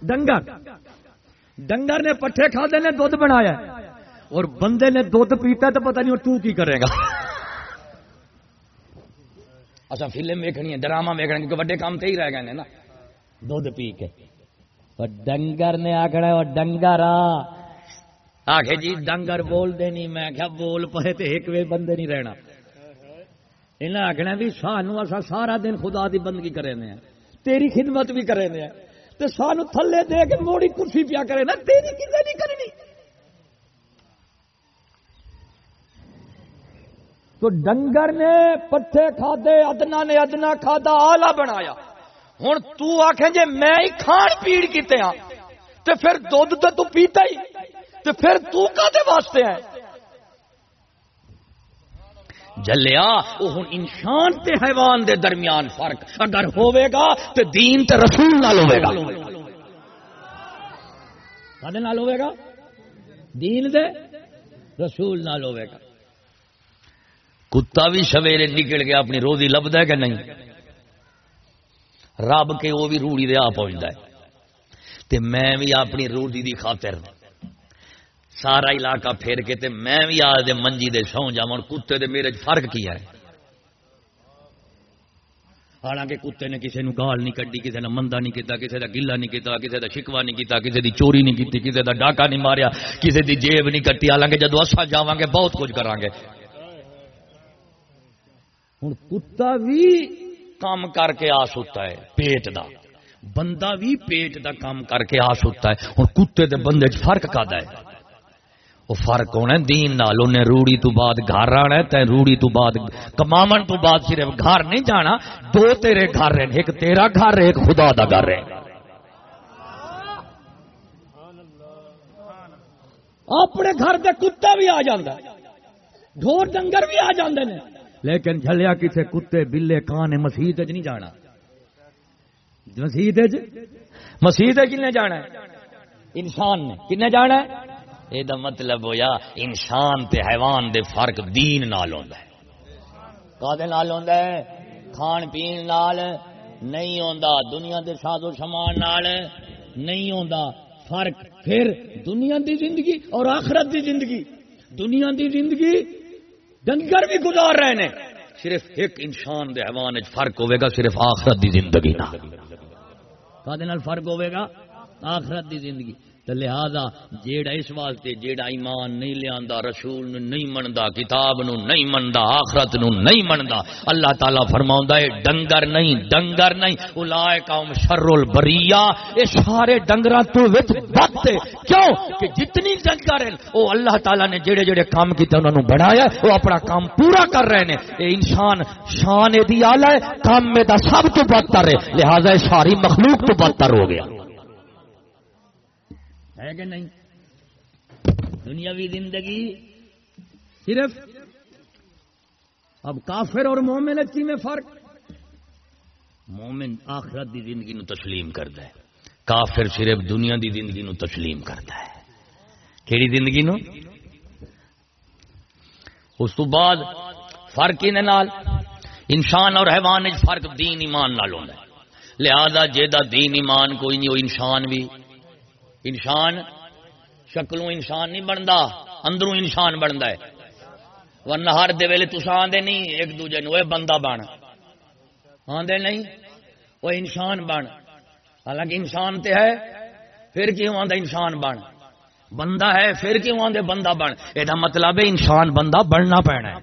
ڈنگر ڈنگر نے پٹھے کھا دے نے دودھ بنایا اور بندے نے دودھ پیتا تو پتہ نہیں تو کی کرے گا اچھا فلم ویکنی ہے ڈرامہ ویکنا کیونکہ وڈے کام تو ہی رہ گئے نا دودھ پی کے ڈنگر نے آخر ڈنگر آ آخ جی ڈنگر بول دے نہیں میں کیا بول پے تو ایک وے بندے نہیں رہنا انہیں آخنا بھی سانو اصا سارا دن خدا دی بندگی کرے ہیں تیری خدمت بھی کرے ہیں تو سانو تھلے دے کے موڑی کرسی پیا کرے نا تیری کسی نہیں کرنی تو ڈنگر نے پٹھے کھادے ادنا نے ادنا کھادا آلہ بنایا ہوں تو جی میں ہی کھان پیڑ کیتے ہاں۔ تو پھر دھد تو پیتا ہی۔ تو پھر تو کدے واسطے ہے؟ جلیا وہ ہوں انسان تے حیوان دے درمیان فرق۔ اگر ہوئے گا تو دین تے رسول نال ہوئے گا۔ کدے نال ہوئے گا؟ دین دے رسول نال ہوئے گا۔ کتا بھی سویرے نکل کے اپنی روزی لبدا ہے کہ نہیں؟ رب کے وہ بھی روڑی دے آ پہنچتا ہے۔ تے میں بھی اپنی روزی دی خاطر سارا علاقہ پھیر کے تے میں بھی آج دے منجی دے سو جا کتے دے میرے فرق کیا ہے۔ حالانکہ کتے نے کسی نو گال نہیں کڈی کسی نے مندا نہیں کیتا کسی کا گلا نہیں کیتا کسی کا شکوا نہیں کیتا کسی دی چوری نہیں کیتی کسی کا ڈاکا نہیں ماریا کسی دی جیب نہیں کٹی۔ حالانکہ جدو اصا جاواں گے، بہت کچھ کران گے۔ ہوں کتا بھی کام کر کے آ ستا ہے، پیٹ دا۔ بندہ بھی پیٹ دا کام کر کے آ ستا ہے۔ ہوں کتے دے بندے چ فرق کدا ہے؟ وہ فرق ہونا دین نال۔ انہیں روڑی تو بعد گھر آنا ہے، تے روڑی تو بعد کماون تو بعد صرف گھر نہیں جانا۔ دو تیرے گھر رہے ایک تیرا گھر ہے، ایک خدا دا گھر ہے۔ اپنے گھر دے کتا بھی آ جاندہ ڈھور ڈنگر بھی آ جاندے نے۔ لیکن جھلیا کسے کتے، بلے کان مسیح نہیں جانا۔ مسیح مسیح کنے جانا ہے؟ انسان نے کنے جانا ہے؟ یہ مطلب ہویا، انسان تے حیوان دے فرق دین نال ہوندا ہے۔ کادے نال ہوندا ہے؟ کھان پین نال نہیں ہوندا۔ دنیا دے ساز و سامان نال نہیں ہوندا۔ فرق پھر دنیا دی زندگی اور آخرت دی زندگی۔ دنیا دی زندگی ڈنگر بھی گزار رہے نے۔ صرف ایک انسان دے حیوان وچ فرق ہوے گا، صرف آخرت دی زندگی نال۔ کادے نال فرق ہوے گا؟ آخرت دی زندگی۔ لہذا جیڑا اس واسطے جیڑا ایمان نہیں لیا رسول نو نہیں منتا کتاب نو نہیں منتا آخرت نو نہیں منتا اللہ تعالیٰ فرما ہے، ڈنگر نہیں ڈنگر نہیں الا قوم شر البریا یہ سارے ڈنگر تو بت کیوں؟ کہ جتنی ڈنگر ہیں وہ اللہ تعالیٰ نے جڑے جڑے کام کیتے انہوں نے بنایا وہ اپنا کام پورا کر رہے ہیں۔ یہ انسان شان دی آلہ ہے، کام میں دا سب تو بدتر ہے، لہذا ساری مخلوق تو بدتر ہو گیا۔ ہے کہ نہیں؟ دنیاوی زندگی صرف اب کافر اور مومن اچھی میں فرق۔ مومن آخرت دی زندگی نو تسلیم کرتا ہے، کافر صرف دنیا دی زندگی نو تسلیم کرتا ہے۔ کہڑی زندگی نو؟ اس تو بعد فرق نال، انسان اور حیوان فرق دین ایمان نال ہوتا ہے۔ لہذا جہاں دین ایمان کوئی نہیں وہ انسان بھی انسان شکلوں انسان نہیں بنتا، اندروں انسان بنتا ہے۔ ورنہ ہر دے ویلے تسا آدھے نہیں، ایک دوجے نو بندہ بن۔ آدھے نہیں، وہ انسان بن۔ حالانکہ انسان تے ہے، پھر کیوں آدھا انسان بن؟ بندہ ہے، پھر کیوں آدھے بندہ بن؟ یہ مطلب ہے انسان بندہ بننا پینا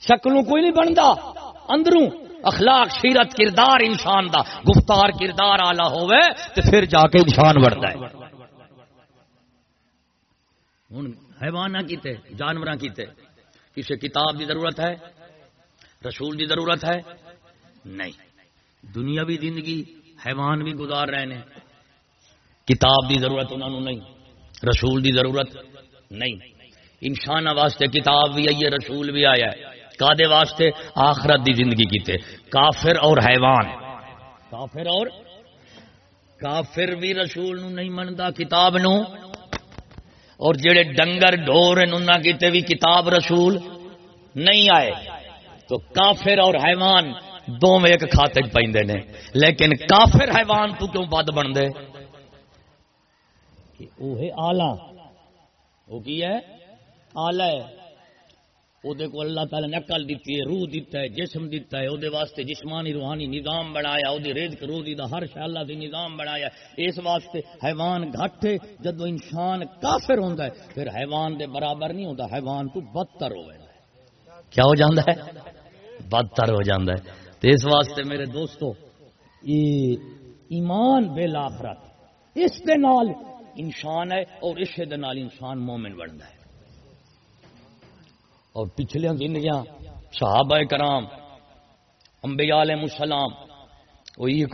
شکلوں کوئی نہیں بنتا، اندروں اخلاق سیرت کردار انسان دا، گفتار، کردار آلہ ہوئے تو پھر جا کے انسان بڑھتا ہے۔ ہوں حیوان کیتے جانور کیتے کسی کتاب دی ضرورت ہے؟ رسول دی ضرورت ہے؟ نہیں۔ دنیا بھی زندگی حیوان بھی گزار رہے ہیں کتاب دی ضرورت انہوں نے نہیں۔ رسول دی ضرورت نہیں۔ انسان واسطے کتاب بھی آئی ہے، رسول بھی آیا ہے۔ کادے واسطے آخرت دی زندگی کیتے۔ کافر اور حیوان۔ کافر اور کافر بھی رسول نو نہیں منتا کتاب نو۔ اور جڑے ڈنگر ڈور انہوں کیتے بھی کتاب رسول نہیں آئے۔ تو کافر اور حیوان دونوں ایک کھاتے پہ نے۔ لیکن کافر حیوان تو کیوں بد بن دے وہ آلہ۔ وہ کی ہے؟ آلہ ہے۔ وہ کو اللہ تعالی نے عقل دیتی ہے، روح دیتا ہے، جسم دیتا ہے وہ واسطے جسمانی، روحانی نظام بنایا وہ رزق روزی دا ہر شاء اللہ دی نظام بنایا اس واسطے حیوان گھٹ ہے، جدو انسان کافر ہوتا ہے، پھر حیوان دے برابر نہیں ہوتا حیوان تو بدتر ہو جائے کیا ہو جاتا ہے؟ بدتر ہو جاتا ہے۔ تو اس واسطے میرے دوستو، یہ ایمان بے لاخرت اس دے نال انسان ہے اور اس دے نال انسان مومن بنتا ہے۔ اور پچھلے زندگیاں صحابہ کرام امبیا علیہ السلام وہ یہ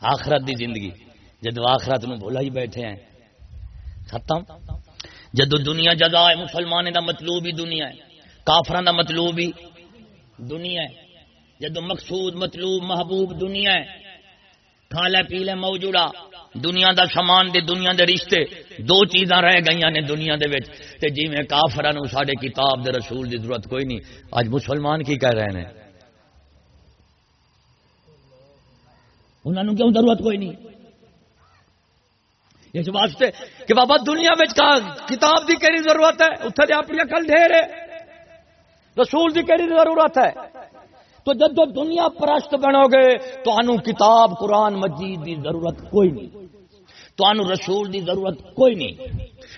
آخرت دی زندگی جدو آخرت نو بھولا ہی بیٹھے ہیں۔ ختم۔ جدو دنیا جدا ہے مسلمان دا مطلوب ہی دنیا ہے کافران دا مطلوب ہی دنیا ہے۔ جدو مقصود، مطلوب، محبوب دنیا ہے کھا لے پی لے موجودہ دنیا دا سامان دے، دنیا دے رشتے، دو چیزاں رہ گئی نے دنیا دے وچ۔ تے جی میں کافران ساڈے کتاب دے رسول دی ضرورت کوئی نہیں۔ اج مسلمان کی کہہ رہے ہیں؟ انہوں نے کیوں ضرورت کوئی نہیں؟ اس واسطے کہ بابا دنیا میں کتاب دی کہڑی ضرورت ہے؟ اتنے اپنی اکل ڈھیر ہے۔ رسول دی کہڑی ضرورت ہے؟ تو جدو دنیا پرست بنو گے تو انو کتاب قرآن مجید دی ضرورت کوئی نہیں۔ تو رسول دی ضرورت کوئی نہیں۔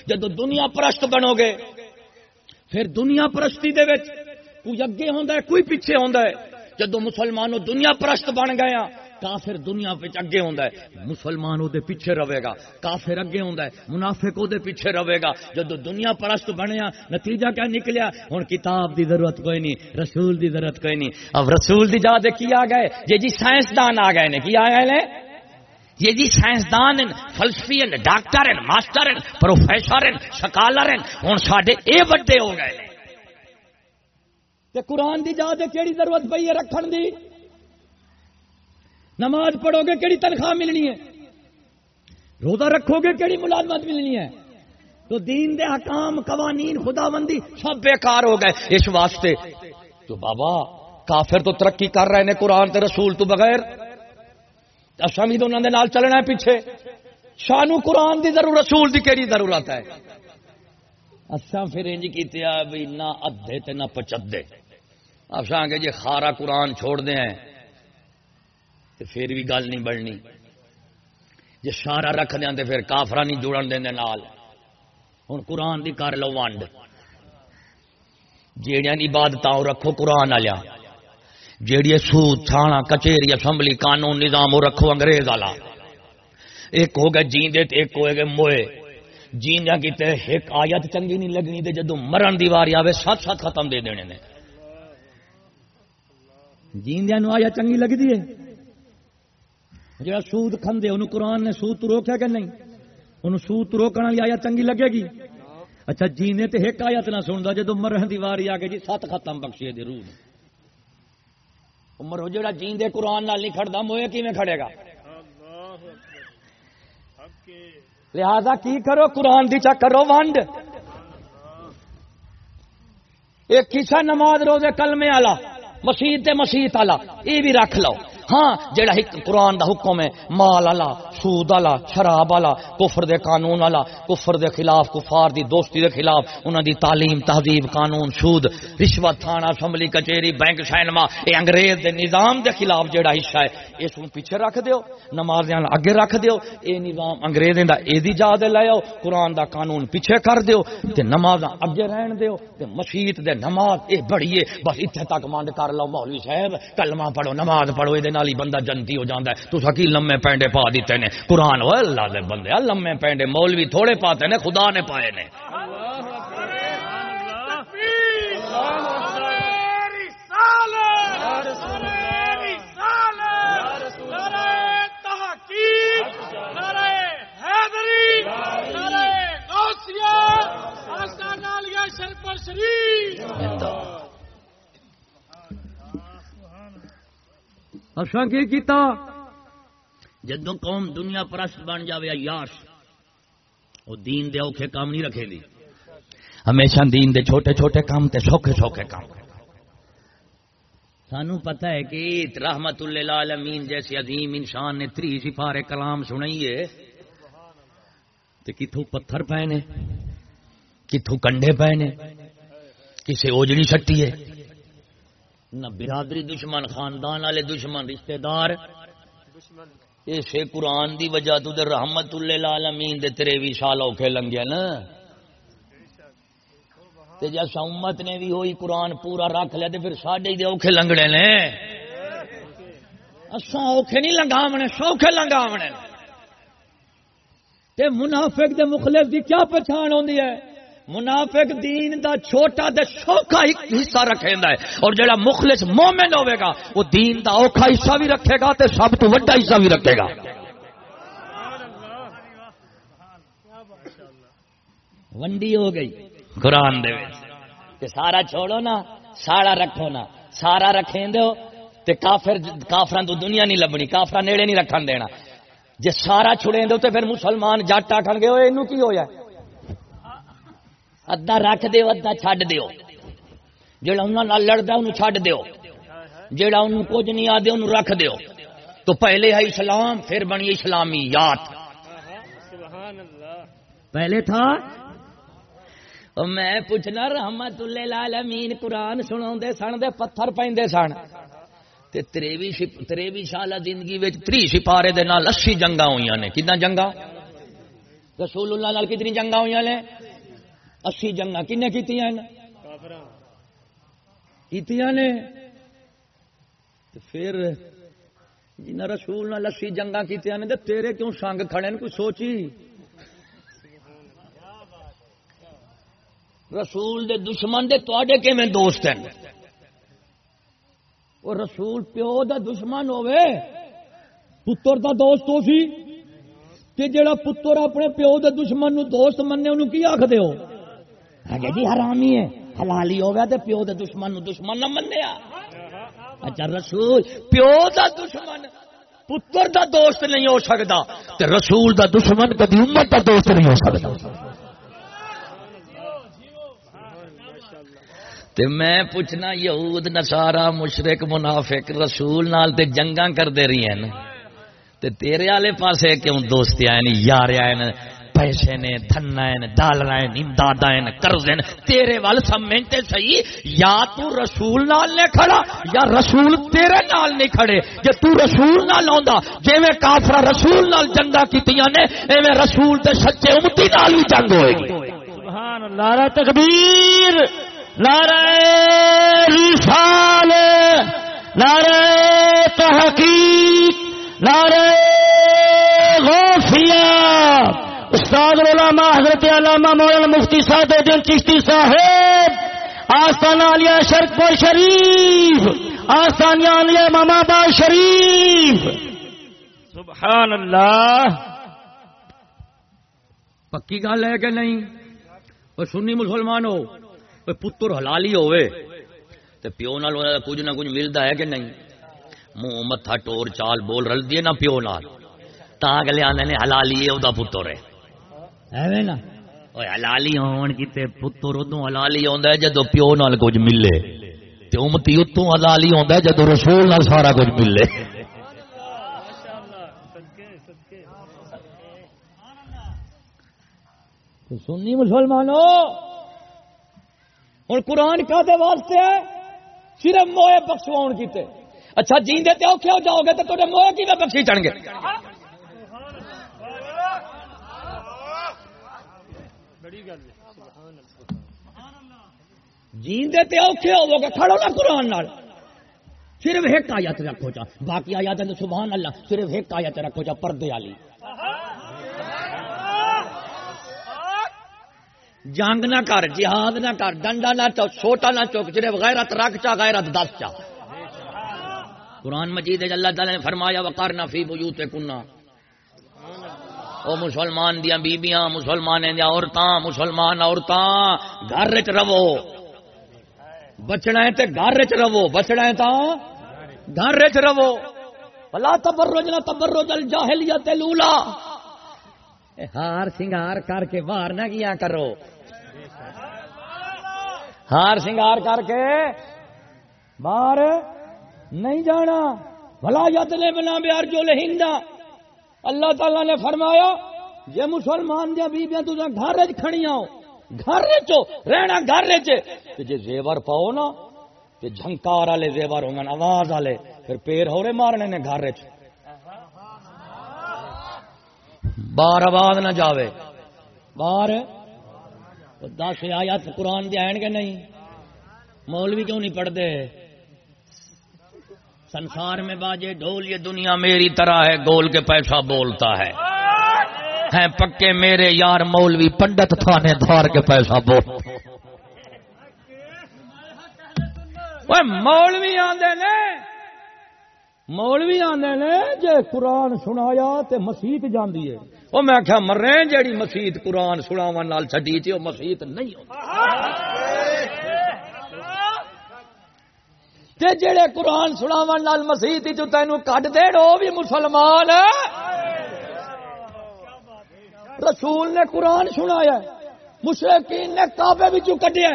جدو دنیا پرست بنو گے، پھر دنیا پرستی دے وچ کوئی اگے ہوندا ہے، کوئی پیچھے ہوندا ہے۔ جدو مسلمانوں دنیا پرست بن گئے ہیں کافر دنیا پہ اگے ہوندا ہے۔ مسلمان دے پیچھے رہے گا کافر اگے ہوندا ہے۔ منافق دے پیچھے رہے گا۔ جدو دنیا پرست بنیا ہاں، نتیجہ کیا نکلیا؟ ہن کتاب دی ضرورت کوئی نہیں، رسول دی ضرورت کوئی نہیں۔ اب رسول دی جا دے کی آ گئے؟ جی جی سائنسدان آ گئے نے، کی آ گئے نے؟ یہ جی سائنسدان فلسفی ہیں، ڈاکٹر ہیں، ماسٹر ہیں، پروفیسر ہیں سکالر ہیں ہوں سڈے اے بڑے ہو گئے تے قرآن دی جا دے کیڑی ضرورت پئی ہے رکھن دی؟ نماز پڑھو گے کیڑی تنخواہ ملنی ہے؟ روزہ رکھو گے کیڑی ملازمت ملنی ہے؟ تو دین دے حکام، قوانین خدا بندی سب بیکار ہو گئے۔ اس واسطے تو بابا، کافر تو ترقی کر رہے ہیں قرآن تے رسول تو بغیر۔ اچھا بھی تو انہوں نے چلنا ہے پیچھے۔ شانو قرآن دی ضرورت، رسول دی کیڑی ضرورت ہے؟ اچھا پھر انج کیتے بھی نہ ادھے تے نہ پچدے۔ اچھا کہ جی خارا قرآن چھوڑ دے ہیں تو پھر بھی گل نہیں بڑھنی۔ جی سارا رکھ دیا تو پھر کافرا نہیں جڑن دیں نال۔ ہوں قرآن دی کر لو ونڈ۔ جیڑیاں عبادت رکھو قرآن والیا جیڑی سود چھانا کچہری اسمبلی قانون نظام وہ رکھو انگریز والا۔ ایک ہو گئے جیندے ایک ہو گئے موئے۔ جیندیا کیتے ایک آیت چنگی نہیں لگنی تے جدو مرن دی واری آوے سات سات ختم دے دینے نے۔ جیندیا نو آیت چنگی لگتی ہے۔ جا سود کھندے انہوں قرآن نے سود تو روکیا کہ نہیں؟ انہوں سود تو روکنے والی آیا چنگی لگے گی؟ اچھا جینے تے ایک آیت نہ سنتا جدو مرن دی واری آ گئی جی سات ختم بخشے دے روح عمر ہو جڑا جین دے قرآن نال نہیں کھڑدا موئے کیویں کھڑے گا؟ لہذا کی کرو؟ قرآن دی چا کرو ونڈ۔ ایک کسا نماز روزے کلمے والا، مسیح تے مسیح والا یہ بھی رکھ لو۔ ہاں جڑا قرآن دا حکم ہے، مال والا، سود والا، شراب والا، کفر دے قانون والا، کفر دے خلاف، کفار دی دوستی دے خلاف، انہاں دی تعلیم، تہذیب، قانون، سود، رشوت، تھانہ اسمبلی کچہری، بینک سینما اے انگریز دے نظام دے خلاف جڑا حصہ ہے، اس کو پیچھے رکھ دیو، نمازیاں اگے رکھ دیو، اے نظام انگریزیں دا، اے دی جا دے لاؤ قرآن دا قانون پیچھے کر دیو، تے نماز اگے رہن دیو، تے مسجد دے نماز، اے بڑی ہے بس اتنے تک مانڈ کر لو، مولوی صاحب، کلمہ پڑھو، نماز پڑھو یہ نال ہی بندہ جنتی ہو جاتا ہے۔ تو سکی لمے پینڈے پا دیتے نے۔ قرآن وہ اللہ دے بندے لمے پینڈے مولوی تھوڑے پاتے نے، خدا نے پائے نے۔ شریف اصا کی کیتا؟ جدو قوم دنیا پرست بن جائے یاش وہ دین دے اوکھے کام نہیں رکھے دی ہمیشہ دین دے چھوٹے چھوٹے کام تے سوکھے سوکھے کام۔ سانو پتہ ہے کہ رحمت اللہ العالمین جیسے عظیم انسان نے تری سفارے کلام سنائیے تے کتوں پتھر پے نے کتوں کنڈے پے نے کسے اوجڑی سٹی ہے۔ نہ برادری دشمن، خاندان والے دشمن رشتہ دار اسے قرآن دی وجہ تو دے رحمت اللہ العالمین دے تیرے سال اوکھے لنگے نا۔ تے جیسا امت نے بھی ہوئی قرآن پورا رکھ لیا تے پھر ساڈے دے اوکھے لنگڑے نے۔ اساں اوکھے نہیں لنگاونے، سوکھے لنگاونے۔ تے منافق دے مخلص دی کیا پہچان ہوندی ہے؟ منافق دین دا چھوٹا دے سوکھا حصہ رکھے ہے۔ اور جڑا مخلص مومن ہوے گا، وہ دین دا اوکھا حصہ بھی رکھے گا تے سب تو وڈا حصہ بھی رکھے گا۔ ونڈی ہو گئی۔ قرآن دے تے سارا چھوڑو نا، سارا رکھو نا۔ سارا رکھیں دو تے کافر کافران تو دنیا نہیں لبنی کافران نیڑے نہیں رکھن دینا۔ جے سارا چھڑیں دو تے پھر مسلمان جٹ آخر گے وہ اینو کی ہویا؟ ہے ادا رکھ دیو ادا چھڈ دیو جڑا انہوں نے لڑتا انہوں چھڈ دیو جڑا انہوں کچھ نہیں آدھے انہوں رکھ دیو تو پہلے ہے اسلام پھر بنی اسلامی یات پہلے تھا میں پوچھنا رحمت العالمین قرآن سنا سن دے پتھر پہ سن تریوی سال زندگی تری سپارے دے نال اسی جنگا ہوئی نے کتنا جنگا رسول اللہ نال کتنی جنگا ہوئی نے اسی جنگا کن کی نے؟ پھر جنہ رسول نال اسی جنگا کی تیرے کیوں سنگ کھڑے کوئی سوچی؟ رسول دے دشمن دے تے کیون دوست ہیں؟ وہ رسول پیو دا دشمن ہوے پتر دا دوست ہو سی؟ کہ جڑا پتر اپنے پیو دے دشمن نو دوست مننے انہوں کی آخ دے ہو جی حرامی ہے، حلالی ہو گیا تے پیو دے دشمن نو دشمن نہ منیا اچھا رسول، پیو دا دشمن، پتر دا دوست نہیں ہو سکتا تے رسول دا دشمن کدی امت دا دوست نہیں ہو سکتا۔ تے میں پوچھنا، یہود نسارا مشرق، منافق رسول نال تے جنگاں کر دے رہی ہیں۔ تے تیرے والے پاسے کیوں دوستی آئے یار آئے پیسے نے دھنا ڈالر امداد قرض تیرے وال سمجھتے سی یا تو رسول نال نے کھڑا یا رسول تیرے نال نہیں کھڑے جے تو رسول نال آندا جویں کافر رسول نال جنگا کیتیاں نے ایویں رسول تے سچے امتی نال بھی جنگ ہوئے گی سبحان اللہ تکبیر نعرہ رسال نعرہ تحقیق نعرہ غوثیہ استاد علامہ حضرت علامہ مولانا مفتی صاحب الدین چشتی صاحب آستان علیہ شرک پور شریف آستان علیہ ماما با شریف۔ سبحان اللہ۔ پکی گل ہے کہ نہیں؟ وہ سنی مسلمان ہو پتر حلالی ہوئے۔ تو پیو نال کچھ نہ کچھ ملتا ہے کہ نہیں؟ منہ متھا ٹور چال بول رل دیے نہ پیو نال۔ تا اگلے آدھے نے حلالی ہے وہ پتر نا۔ ہلالی ہون کتے پتر ادو ہلالی آ جدو پیو نال کچھ ملے۔ تے امتی اتوں ہلالی آ جدو رسول نال سارا کچھ ملے۔ سنی مسلمانوں ہوں قرآن کا دے واسطے صرف موئے بخشوا کیتے۔ اچھا جیندے تے اوکھے ہو جاؤ گے تو تھوڑے موئے کی بخشی چڑھ گے؟ جیندے تے اوکھے ہو گے کھڑو نا قرآن نال۔ صرف ایک آیت رکھو چا باقی آیات سبحان اللہ، صرف ایک آیت رکھو چا پردے والی۔ جنگ نہ کر، جہاد نہ کر، ڈنڈا نہ چوک چھوٹا نہ چوک جرے غیرت رکھ چا غیرت دس چا قرآن مجید اللہ تعالی نے فرمایا وقار نہ فی بجوتے کنا او مسلمان دیا بیبیاں، مسلمان دیا عورتاں، مسلمان عورتاں، گھر چ رہو۔ بچنا ہے تے گھر چ رہو۔ بچنا ہے تا گھر چ رہو۔ بلا تبرج نہ تبرج الجاہلیت الاولى ہار سنگار کر کے باہر نہ کیا کرو۔ ہار سنگار کر کے باہر نہیں جانا۔ بھلا یت نے بنا بیار جو لہندا اللہ تعالی نے فرمایا، یہ مسلمان دیا بیبیاں تجھے گھر کھڑی آؤ گھر چو رہنا گھر جی زیور پاؤ نا تو جھنکار والے زیور ہوں آواز والے، پھر پیر ہو رہے مارنے نے گھر چ بار آواز نہ جاوے۔ بار دس آیا قرآن دے آئن گے نہیں؟ مولوی کیوں نہیں پڑھتے؟ سنسار میں باجے ڈھول، یہ دنیا میری طرح ہے، گول کے پیسہ بولتا ہے۔ ہیں پکے میرے یار مولوی، پنڈت تھانے دھار کے پیسہ بول۔ مولوی آدھے نے، مولوی آدھے نے، جے قرآن سنایا تے مسیت جاندی ہے۔ وہ میں آخیا مرے جیڑی مسیت قرآن سناو نال چڈی تھی وہ مسیت نہیں تے جڑے قرآن سناو نال مسیت تینوں کٹ دے وہ بھی مسلمان۔ رسول نے قرآن سنایا مشرقین نے کعبے بھی کٹیا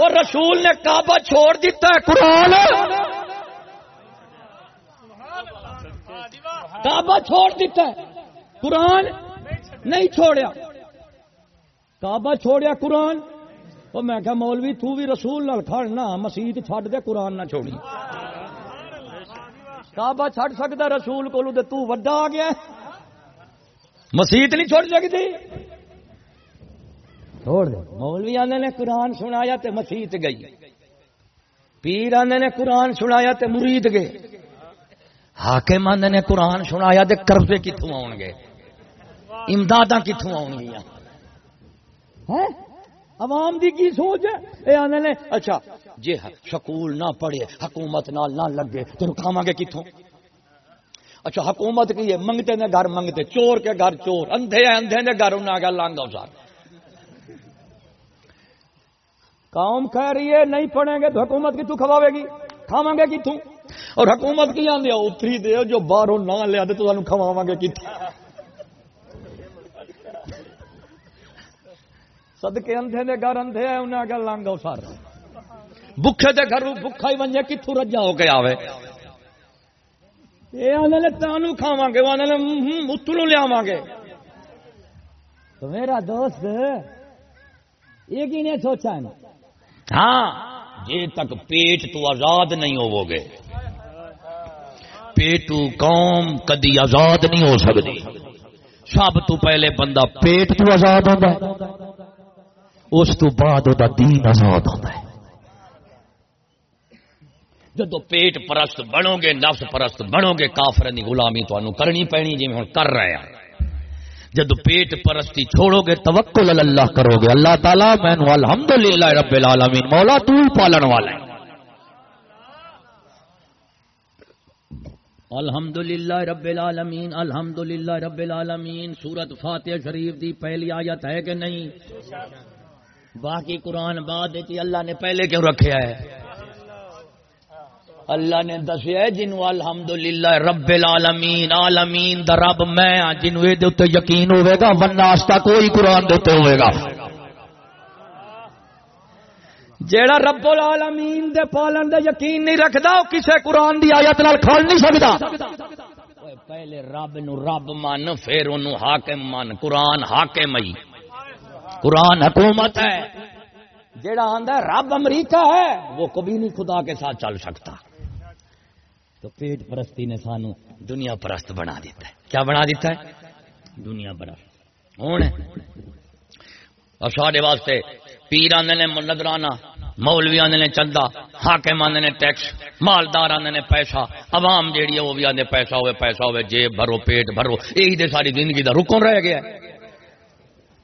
اور رسول نے کعبہ چھوڑ دیتا ہے قرآن۔ کعبہ چھوڑ دیتا ہے۔ قرآن نہیں چھوڑیا۔ کعبہ چھوڑیا قرآن۔ تو میں کہا، مولوی، تو بھی رسول نال کھڑنا مسیت چھڈ دے، قرآن نہ چھوڑی۔ کعبہ چھڑ سکتا رسول کو تو وڈا آ گیا مسیت نہیں چھوڑ سکتی۔ چھوڑ دے۔ مولوی آنے نے قرآن سنایا تے مسیت گئی۔ پیر آنے نے قرآن سنایا تے مرید گئے۔ حاکم آنے نے قرآن سنایا تے قرضے کتوں آن گے امداد کتوں آن گیا ہاں؟ عوام دی کی سوچ ہے؟ اے آنے نے اچھا جی سکول نہ پڑھے، حکومت نال نہ لگے تو کھاوا گے کتوں اچھا حکومت کی ہے، منگتے نے گھر، منگتے، چور کے گھر چور، اندھے اندھے نے گھر انہیں آگے لانگا سار قوم کہہ رہی ہے، نہیں پڑھیں گے تو حکومت کی تو کھواوے گی؟ کھاوا گے کتوں اور حکومت کی آدھے اتری دے جو باہروں نہ لے لیا تو تمہیں کھواوا گے کتوں سدکے اندھے دے گھر اندھے ہے انہیں آگے لانگا سار بکھے دے گھر بکھا ہی بنجے کتوں رجا ہو کے آوے یہ آنے تانوں کھاوا گے وہ آنے اتلو لیا گے تو میرا دوست یہ کی نہیں سوچا ہے ہاں جی تک پیٹ تو آزاد نہیں ہوو گے پیٹو قوم کدی آزاد نہیں ہو سکتی سب تو پہلے بندہ پیٹ تو آزاد ہوتا ہے اس تو بعد وہ دین آزاد ہوتا ہے۔ جدو پیٹ پرست بنو گے نفس پرست بنو گے کافر کی غلامی تو کرنی پینی جی ہوں کر رہے ہیں۔ جدو پیٹ پرستی چھوڑو گے توکل اللہ کرو گے۔ اللہ تعالیٰ میں الحمد للہ رب العالمین مولا تو پالن والا ہے۔ الحمد للہ رب العالمین الحمد للہ رب العالمین۔ سورت فاتح شریف دی پہلی آیت ہے کہ نہیں؟ باقی قرآن بعد اللہ نے پہلے کیوں رکھے ہے اللہ نے دسیا جنو الحمد للہ رب العالمین، عالمین دا رب میں ہاں جنو یہ یقین ہوئے گا وناستا کوئی قرآن دیتے ہوئے گا۔ جیڑا رب العالمین دے پالن دے یقین نہیں رکھدا او کسے قرآن دی آیت نال کھول نہیں سکدا۔ پہلے رب نو رب من، پھر اونوں حاکم من، قرآن حاکم ہی۔ قرآن حکومت ہے۔ جیڑا آندا رب امریکہ ہے، وہ کبھی نہیں خدا کے ساتھ چل سکتا۔ تو پیٹ پرستی نے سانو دنیا پرست بنا دیتا ہے۔ کیا بنا دیتا ہے؟ دنیا پرست۔ ہوں اور سارے واسطے پیر آدھے نے نظرانہ مولوی آدھے نے چندہ، حاکم آدھے نے ٹیکس، مالدار آدھے نے پیسہ، عوام جیڑی ہے وہ بھی آدھے پیسہ ہوئے پیسہ ہوئے، جیب بھرو، پیٹ بھرو۔ یہی دے ساری زندگی دا رکن رہ گیا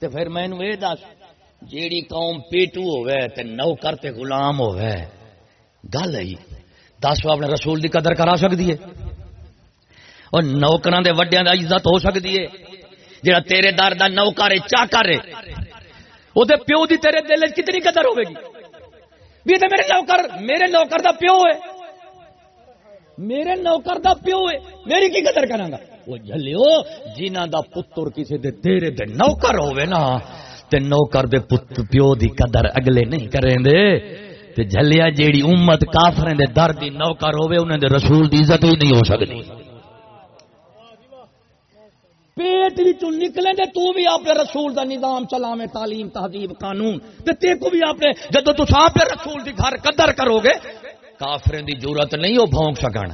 تو پھر میں یہ دس، جیڑی قوم پیٹو ہوئے تے نوکر تے غلام ہوئے گل ہے جی۔ دس وہ اپنے رسول دی قدر کرا سکتی ہے۔ اور نوکر دے وڈیا دا عزت ہو سکتی ہے۔ جہاں تیرے در دا نوکر ہے، چاکر ہے۔ وہ پیو دی تیرے دل کتنی قدر ہوے گی۔ بھی تو میرے نوکر میرے نوکر دا پیو ہے۔ میرے نوکر دا پیو ہے، میری کی قدر کرا گا؟ وہ جلو جنہ دا پتر کسی دے تیرے دے نوکر ہوے نا، تے نوکر دے پت پیو دی قدر اگلے نہیں کریں دے۔ تے جھلیا جیڑی امت کافریں دے در دی نوکر ہوئے انہیں دے رسول دی عزت ہی نہیں ہو سکتی۔ پیٹ بھی نکلیں دے، تو بھی اپنے رسول دا نظام چلا میں تعلیم، تہذیب، قانون۔ تے تے کو بھی اپنے، جدو تو صاحب رسول دی گھر قدر کرو گے، کافریں دی ضرورت نہیں ہو بھونک سکن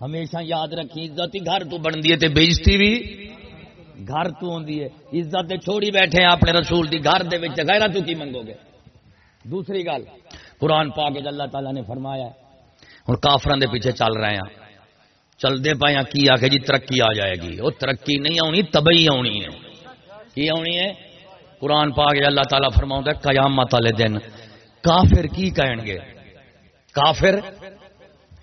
ہمیشہ یاد رکھی عزت ہی گھر تو بن دیے تے بیجتی بھی۔ گھر تو ہوندی ہے۔ عزت چھوڑی بیٹھے ہیں اپنے رسول دی، گھر دے وچ غیرت تو کی منگو گے؟ دوسری گل، قرآن پا کے اللہ تعالیٰ نے فرمایا ہوں کافران دے پیچھے چل رہے ہیں۔ چلتے پایا کی آ کے جی ترقی آ جائے گی۔ وہ ترقی نہیں آنی تبئی آنی ہے۔ کی آنی ہے؟ قرآن پا کے اللہ تعالیٰ فرما قیامت والے دن کافر کی کہیں گے؟ کافر؟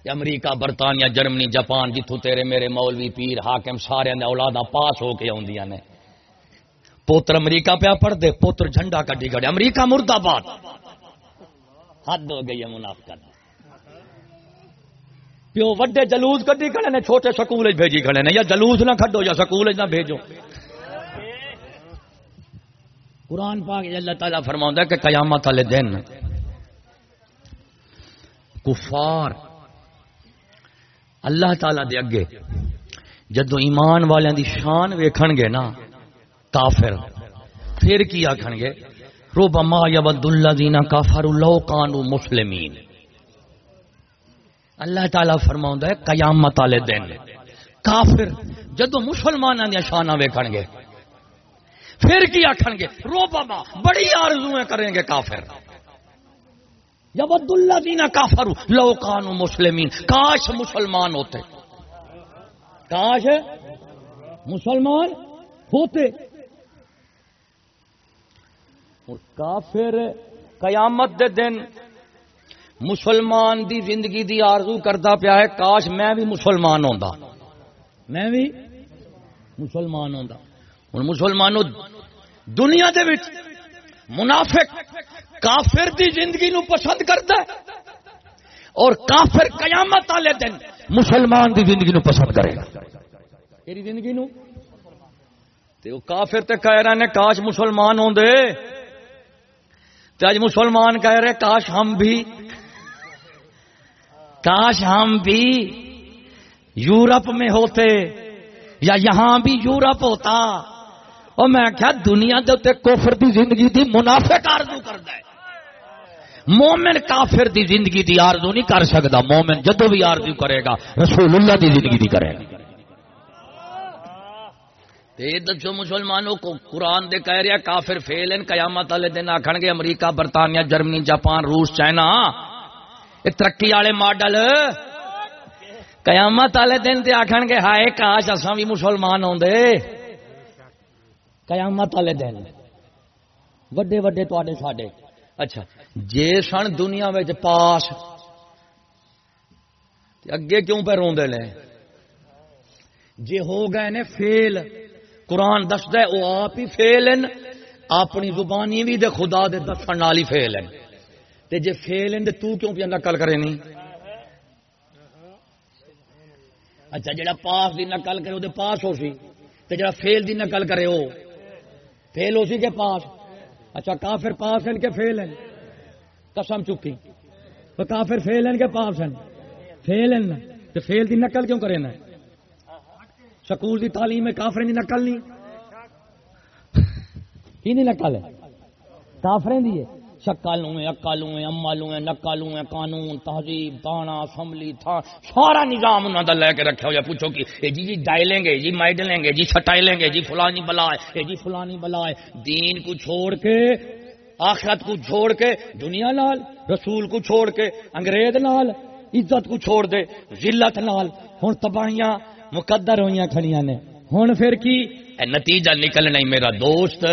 امریکہ، برطانیہ، جرمنی، جاپان جتوں تیرے میرے مولوی پیر، حاکم سارے اولادا پاس ہو کے آدی نے۔ پوتر امریکہ پیا پڑھ دے پوتر جھنڈا کٹی کھڑے امریکہ مرد آباد۔ حد ہو گئی ہے منافقت۔ پیو وڈے جلوس کدی کھڑے نے، چھوٹے سکول بھیجی کھڑے نے۔ یا جلوس نہ کھڈو یا سکول نہ بھیجو۔ قرآن پاک اللہ تعالیٰ فرما کہ قیامت والے دن کفار اللہ تعالی دے اگے۔ جدو ایمان والوں دی شان ویکھن گے نا، کافر پھر کی آخن گے؟ روبما یبد الذین کافروا لو کانوا مسلمین۔ اللہ تعالی فرما ہے، قیامت والے دن کافر جدو مسلمانوں دیا شانہ ویکن گے، پھر کی آخ گے رو بابا بڑی آرزویں کریں گے کافر۔ جب اللہ دینا کافر لو کانو مسلمین، کاش مسلمان ہوتے۔ کاش مسلمان ہوتے۔ اور کافر قیامت دے دن مسلمان دی زندگی دی آرزو کرتا پیا ہے، کاش میں بھی مسلمان ہوں میں بھی مسلمان ہوں ہوں مسلمانوں دنیا دے وچ منافق کافر دی زندگی نو پسند کرتا ہے اور کافر قیامت والے دن مسلمان دی زندگی نو پسند کرے گا۔ تیری زندگی نو؟ تے وہ کافر تے کہہ رہے ہیں کاش مسلمان ہوں دے۔ تے آج مسلمان کہہ رہے کاش ہم بھی۔ کاش ہم بھی یورپ میں ہوتے یا یہاں بھی یورپ ہوتا۔ اور میں کیا دنیا دے کوفر دی زندگی دی منافق آرزو کرتا ہے۔ مومن کافر دی زندگی دی آرزو نہیں کر سکتا مومن جدو بھی آرزو کرے گا رسول اللہ دی زندگی دی کرے گا۔ دسو مسلمانوں کو، قرآن دے کہہ رہا کافر فیل ہیں، قیامت والے دن آخر گے، امریکہ، برطانیہ، جرمنی، جاپان، روس، چائنا۔ یہ ترقی والے ماڈل۔ قیامت والے دن تے آخر گے، ہائے کاش اصا بھی مسلمان آدھے قیامت والے دن۔ وڈے وڈے تے ساڈے۔ اچھا جے سن دنیا میں پاس اگے کیوں پہ روندے نے جے ہو گئے نے فیل، قرآن دستا ہے وہ آپ ہی فیل ہیں، اپنی زبانی بھی دے خدا دے دسن نال ہی فیل ہیں۔ تے جے فیل ہیں، تے تو کیوں پہ نقل کرے نہیں؟ اچھا جڑا پاس دی نقل کرے وہ پاس ہو سی۔ تے جڑا فیل دی نقل کرے وہ فیل ہو کے پاس۔ اچھا کافر پاس ہیں کہ فیل ہیں۔ قسم چکی تو کافر فیل ہیں کہ پاس ہیں۔ فیل ہیں۔ تو فیل دی نقل کیوں کرے نا؟ سکول دی تعلیم میں کافریں دی نقل نہیں۔ کی نقل ہے؟ کافریں دی ہے۔ شکالوں ہیں، اکالوں ہیں، امالوں ہیں، نکالوں ہیں، قانون، تہذیب تانا اسمبلی، تھا، سارا نظام انہوں نے لے کے رکھا ہوا پوچھو کہ، اے جی جی ڈائی لیں گے جی مائڈ لیں گے جی چھٹائی لیں گے جی فلانی بلا ہے اے جی فلانی بلا ہے جی، دین کو چھوڑ کے، آخرت کو چھوڑ کے، دنیا نال رسول کو چھوڑ کے، انگریز نال عزت کو چھوڑ دے، ذلت نال ہوں تباہیاں مقدر ہوئی کھڑیاں نے۔ ہوں پھر کی؟ نتیجہ نکلنا ہی میرا دوست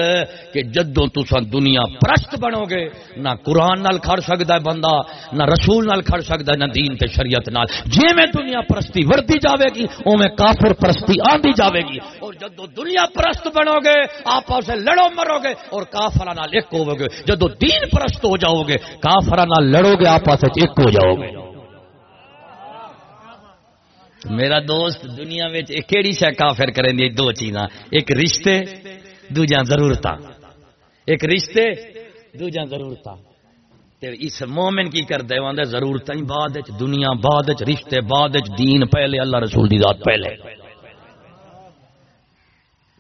کہ جدوں تسا دنیا پرست بنو گے، نہ قرآن نال کھڑ سکتا ہے بندہ، نہ رسول نال کھڑ سکتا ہے، نہ دین تے شریعت نال۔ جی میں دنیا پرستی وردی جاوے گی او میں کافر پرستی آندی جاوے گی۔ اور جدو دنیا پرست بنو گے، آپس سے لڑو مرو گے اور کافر نال ایک ہو گے۔ جدو دین پرست ہو جاؤ گے کافر نال لڑو گے، آپس ایک ہو جاؤ گے۔ میرا دوست دنیا میں کہڑی شہ کافر کریں دی دو چیزاں، ایک رشتے دوجا ضرورت ایک رشتے دوجا ضرورت اس مومن کی کر دے وہاں ضرورت بعد دنیا بعد رشتے بعد دین پہلے، اللہ رسول دی ذات پہلے۔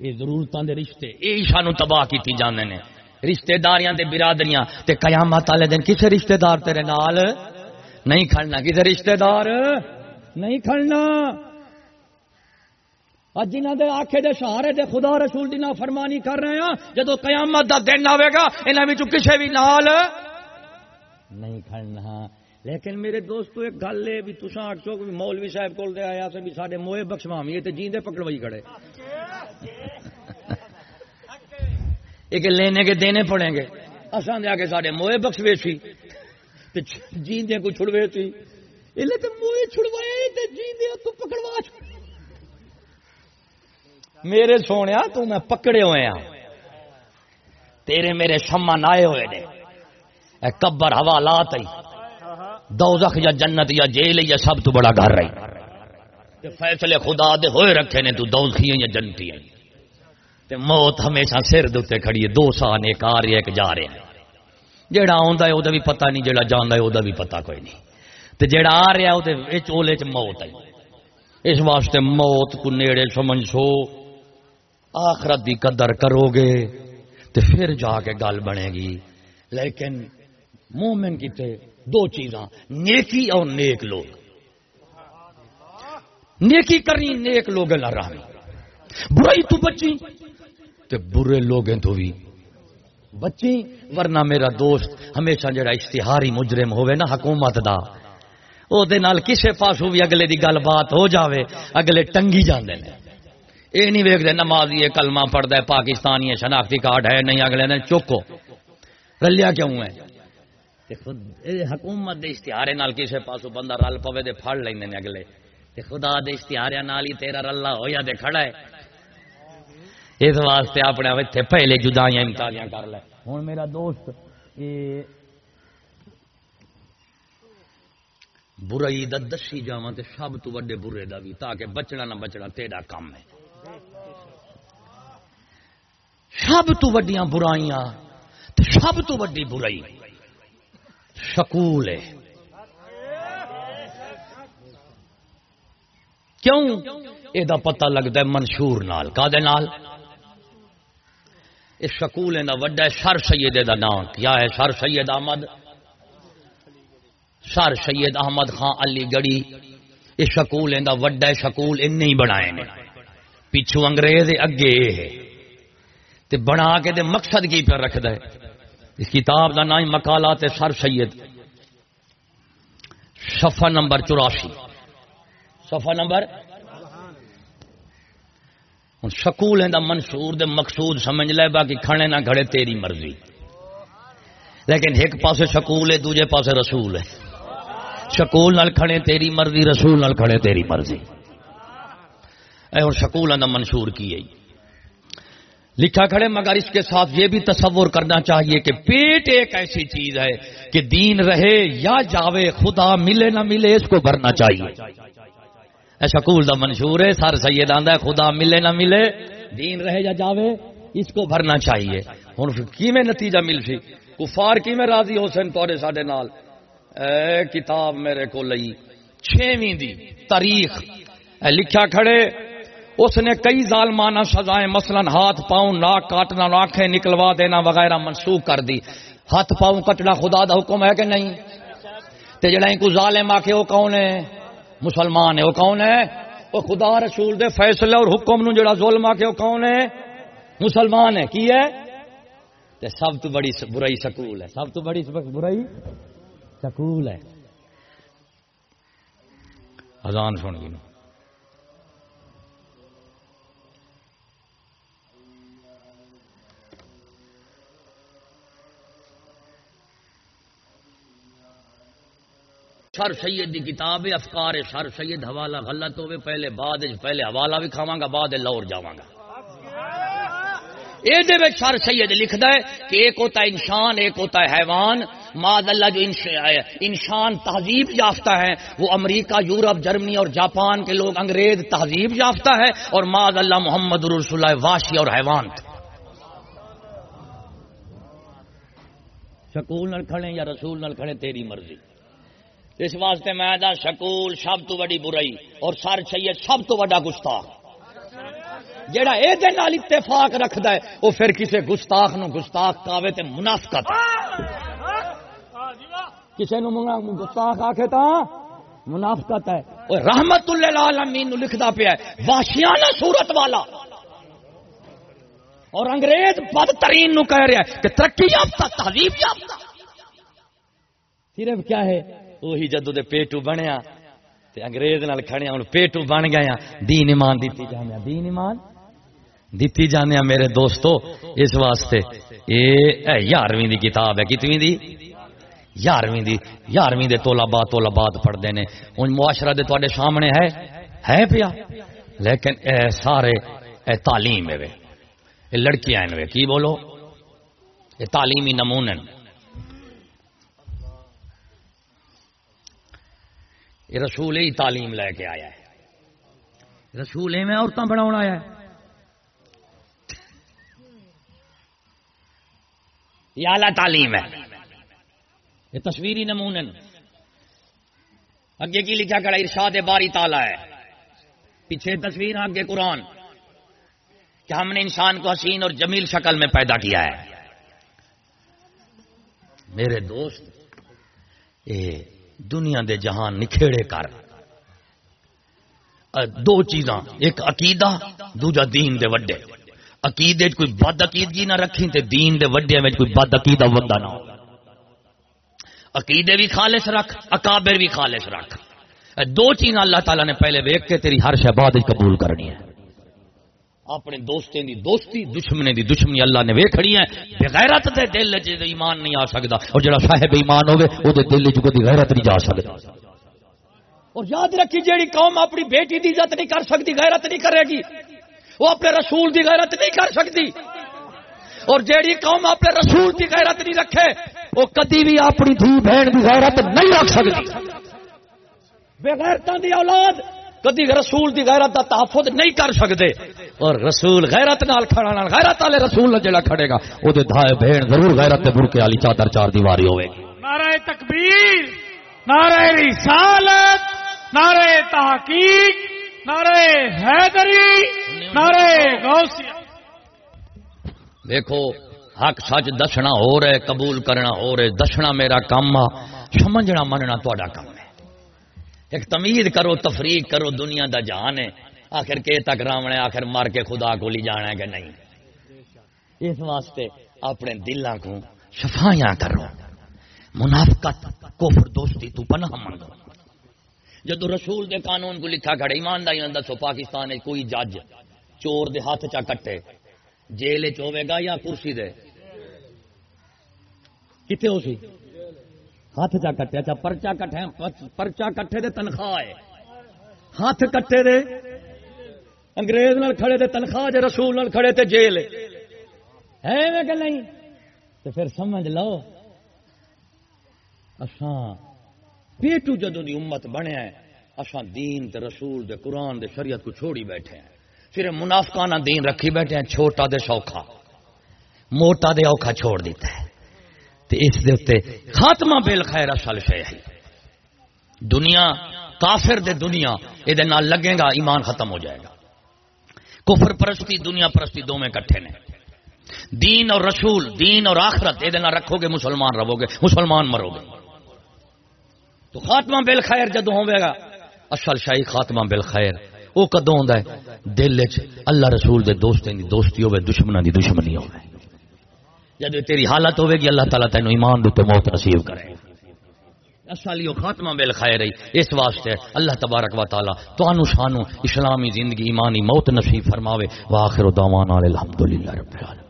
یہ ضرورتوں دے رشتے، یہ سانو تباہ کی جانے نے۔ رشتے داریاں تے برادریاں، تے قیامت والے دن کسے رشتے دار تیرے نال نہیں کھڑنا؟ کسے رشتے دار؟ نہیں کھڑنا۔ جنہ دے آخے دے سہارے دے خدا رسول دی فرمانی کر رہے ہیں، جدو قیامت دا دن آئے گا انہوں کسی بھی نال نہیں کھڑنا۔ لیکن میرے دوستو، ایک گل ہے بھی تسا آخو کہ مولوی صاحب کول دے آیا سے بھی سارے موئے بخشوامی تے جیندے پکڑوائی کھڑے۔ ایک لینے کے دینے پڑیں گے۔ اصل دے کے سارے موئے بخشوے سی جیندے کو چھڑوے سی۔ میرے سونے تو میں پکڑے ہوئے ہاں تیرے میرے سمان آئے ہوئے نے اے کبر ہوا لات دوزخ یا جنت یا جیل یا سب تو بڑا گھر رہی فیصلے خدا دے ہوئے رکھے نے تو دوزخی یا جنتی ہیں تے موت ہمیشہ سر دے کھڑی ہے دو سال ایک آ رہے ایک جا رہے ہیں جیڑا آندا ہے وہ بھی پتہ نہیں جیڑا جاندا ہے وہ بھی پتہ کوئی نہیں تے جڑا آ رہا وہ چولے چ موت ہے اس واسطے موت کو نیڑے سمجھ سو۔ آخرت دی قدر کرو گے تے پھر جا کے گل بنے گی۔ لیکن مومن کی تے دو چیزاں، نیکی اور نیک لوگ۔ نیکی کرنی، نیک لوگ راہ برائی تو بچی تے برے لوگیں تو بھی۔ بچی، ورنہ میرا دوست ہمیشہ جڑا اشتہاری مجرم ہوئے نا، حکومت دا او دے نال کسے پاسوں بھی اگلے دی گل بات ہو جاوے اگلے ٹنگی جاندے نے اے نہیں ویکھ نمازی کلمہ پڑھدا ہے پاکستانی ہے شناختی کارڈ ہے نہیں اگلے نے چوکو رلیا کیوں ہے تے خود حکومت دے اشتہارے نال کسے پاسوں بندہ رل پوے دے پھڑ لیندے نے اگلے تے خدا دے اشتہارے نال ہی تیرا رلا ہویا تے کھڑا ہے اس واسطے اپنے پہلے جدائیاں امتالیاں کر لے ہوں میرا دوست یہ برائی دا دسی جا سب تو وڈے برے دا بھی تاکہ بچنا نہ بچنا تیرا کام ہے۔ سب تو وڈیاں برائیاں تو سب تو وڈی برائی۔ سکول ہے۔ کیوں؟ یہ پتہ لگتا ہے منشور نال۔ کا نال؟ اس سکول دا وڈا سر سید دا نام۔ کیا ہے سر سید احمد؟ سر سید احمد خان علی گڑی اس سکول دا وڈا سکول ان نہیں بنائے نے۔ پچھو انگریز اگے ہے۔ تے بنا کے دے مقصد کی پہ رکھ دے اس کتاب دا نام مقالات سر سید۔ صفحہ نمبر چوراسی۔ صفحہ نمبر ہوں سکول ہے منشور دے مقصود سمجھ لے، باقی کھڑے نہ کھڑے تیری مرضی۔ لیکن ایک پاسے سکول ہے، دوجے پاسے رسول ہے۔ سکول نال کھڑے، تیری مرضی، رسول نال کھڑے، تیری مرضی۔ اے ہوں سکول ہے منشور کی ہے؟ لکھا کھڑے، مگر اس کے ساتھ یہ بھی تصور کرنا چاہیے کہ پیٹ ایک ایسی چیز ہے کہ دین رہے یا جاوے، خدا ملے نہ ملے، اس کو بھرنا چاہیے۔ سکول دا منشور ہے، سر سید آندا ہے، خدا ملے نہ ملے، دین رہے یا جاوے، اس کو بھرنا چاہیے۔ ہوں کی میں نتیجہ مل سی کفار کی میں راضی ہو سن توڑے ساڈے نال؟ اے کتاب میرے کو لئی چھویں دی تاریخ۔ اے لکھا کھڑے، اس نے کئی ظالمانہ سزائیں، مثلا ہاتھ پاؤں ناک کاٹنا آنکھیں نکلوا دینا وغیرہ منسوخ کر دی۔ ہاتھ پاؤں کٹنا خدا دا حکم ہے کہ نہیں؟ تے جڑا کو ظالم آ کے وہ کون ہے؟ مسلمان ہے وہ کون ہے؟ وہ خدا رسول دے فیصلے اور حکم نو جڑا ظلم آ کے وہ کون ہے؟ مسلمان ہے، کی ہے؟ تے سب تو بڑی برائی سکول ہے۔ سب تو بڑی برائی؟ سکول ہے۔ اذان سن گئی۔ سر سید دی کتاب افکار سر سید، حوالہ غلط ہوئے، پہلے بعد پہلے حوالہ بھی کھاواں گا، بعد لاہور جاواں گا۔ یہ سر سید لکھتا ہے کہ ایک ہوتا ہے انسان، ایک ہوتا ہے حیوان ماد اللہ جو انسان تہذیب یافتہ ہے۔ وہ امریکہ، یورپ، جرمنی اور جاپان کے لوگ انگریز تہذیب یافتہ ہے اور ماد اللہ محمد رسول اللہ واشی اور حیوان۔ سکول نل کھڑے یا رسول نل کھڑے، تیری مرضی۔ اس واسطے میں دا شکول سب تو بڑی برائی اور سر سید سب تو بڑا گستاخ۔ جہاں یہ اتفاق رکھد ہے وہ پھر کسی گستاخ نو گستاخ کاوے تے منافقت۔ کسی نو گستاخ آخے تا، منافقت ہے۔ رحمت اللہ عالمین نو لکھدا پیا واشیانہ صورت والا۔ اور انگریز بدترین نو کہہ رہا ہے کہ ترقی یافتہ، تہذیب یافتہ۔ صرف کیا ہے؟ وہی جدو دے پیٹو بنیا، تے انگریز نال کھڑے ہن پیٹو بن گیا دین ایمان دیتی جانے دین ایمان دیتی جانے میرے دوستو، اس واسطے۔ اے، یارویں دی کتاب ہے، کتویں دی؟ یارویں دی یارویں دے تولا با تولا بات پڑھتے ہیں ان معاشرہ دے تے سامنے ہے ہے پیا۔ لیکن اے سارے اے تعلیم ہے اے لڑکیاں ہیں کی بولو؟ اے تعلیمی نمونے یہ رسول ہی تعلیم لے کے آیا ہے۔ رسول میں عورتیں بنا آیا ہے۔ یہ اعلی تعلیم ہے۔ یہ تصویری نمون اگے کی لکھا کڑا ارشاد باری تالا ہے۔ پیچھے تصویر، آگے قرآن۔ کہ ہم نے انسان کو حسین اور جمیل شکل میں پیدا کیا ہے۔ میرے دوست یہ دنیا دے جہان نکھےڑے کر۔ دو چیزاں، ایک عقیدہ، دوجا دین دے وڈے۔ عقیدے کوئی بد عقیدگی نہ رکھی تے دین دے وڈے میں کوئی بد عقیدہ ودا نہ ہو۔ عقیدے بھی خالص رکھ، اکابر بھی خالص رکھ۔ دو چیز اللہ تعالیٰ نے پہلے ویک کے تیری ہر شہباد قبول کرنی ہے۔ اپنے دوستیں دی دوستی دشمنے دی دشمنی اللہ نے ویکھڑی ہے بغیرت دے دل چ ایمان نہیں آ سکتا اور جڑا صاحب ایمان ہوے او دے دل چ کوئی غیرت نہیں جا سکتا اور یاد رکھی جیڑی قوم اپنی بیٹی دی عزت نہیں کر سکتی غیرت نہیں کرے گی، وہ اپنے رسول دی غیرت نہیں کر سکتی اور جیڑی قوم اپنے رسول دی غیرت نہیں رکھے وہ کدی بھی اپنی دھی بہن دی غیرت نہیں رکھ سکتی۔ بغیرتا دی اولاد کدی رسول دی غیرت دا تحفظ نہیں کر سکتے۔ اور رسول غیرت نال کھڑا نال غیرت والے رسول جڑا کھڑے گا او دے دھائے بہن ضرور غیرت دے برکے والی چادر چار دیواری ہوے گی۔ نعرہ تکبیر نعرہ رسالت نعرہ تحقیق نعرہ حیدری نعرہ غوثیہ۔ دیکھو حق سچ دسنا ہو رہے، قبول کرنا ہو رہے، دسنا میرا کام آ۔ سمجھنا، مننا تا کام ہے۔ ایک تمیز کرو، تفریق کرو، دنیا دا جہان ہے۔ آخر کے تک رامنے آخر مار کے خدا کو لی جانا ہے کہ نہیں؟ اس واسطے اپنے دلوں کو صفائیاں کرو۔ منافقت، کفر، دوستی تو پناہ منگو۔ جدو رسول دے قانون کو لکھا کھڑے ایمانداری دسو، پاکستان کوئی جج چور دے ہاتھ چا کٹے جیل چوے گا یا کرسی دے؟ کتنے ہو سی ہاتھ چا کٹے اچھا پرچا کٹے پرچا کٹے دے تنخواہ ہے۔ ہاتھ کٹے دے، انگریز نال کھڑے دے، تنخواہ جے رسول نال کھڑے تے جیل ہے۔ میں کہ نہیں؟ تو پھر سمجھ لو۔ اساں پیٹو جدو دی امت بنے ہیں اساں دین تے رسول دے قرآن دے شریعت کو چھوڑی بیٹھے ہیں۔ پھر منافقانہ دین رکھی بیٹھے ہیں، چھوٹا دے سوکھا موٹا دے اوکھا چھوڑ دیتا ہے۔ تے اس دے اتے خاتمہ بیل خیر اصل شے ہے دنیا، کافر دے دنیا یہ نال لگے گا، ایمان ختم ہو جائے گا۔ کفر پرستی، دنیا پرستی دو میں کٹھے نے۔ دین اور رسول، دین اور آخرت یہ رکھو گے، مسلمان رہو گے، مسلمان مرو گے۔ تو خاتمہ بل خیر جدو ہوگا گا، اصل شاہی خاتمہ بل خیر وہ کدو ہوں دل چ اللہ رسول دے دوستیں دی دوستی ہوے دشمنوں دی دشمنی ہوے جب تیری حالت ہوے گی اللہ تعالیٰ تینوں ایمان دے موت نصیب کرے۔ اصالیو خاتمہ بل خیر اس واسطے اللہ تبارک و تعالی توانو شانو اسلامی زندگی، ایمانی موت نصیب فرماوے۔ واخر دعوانا الحمدللہ رب العالمین۔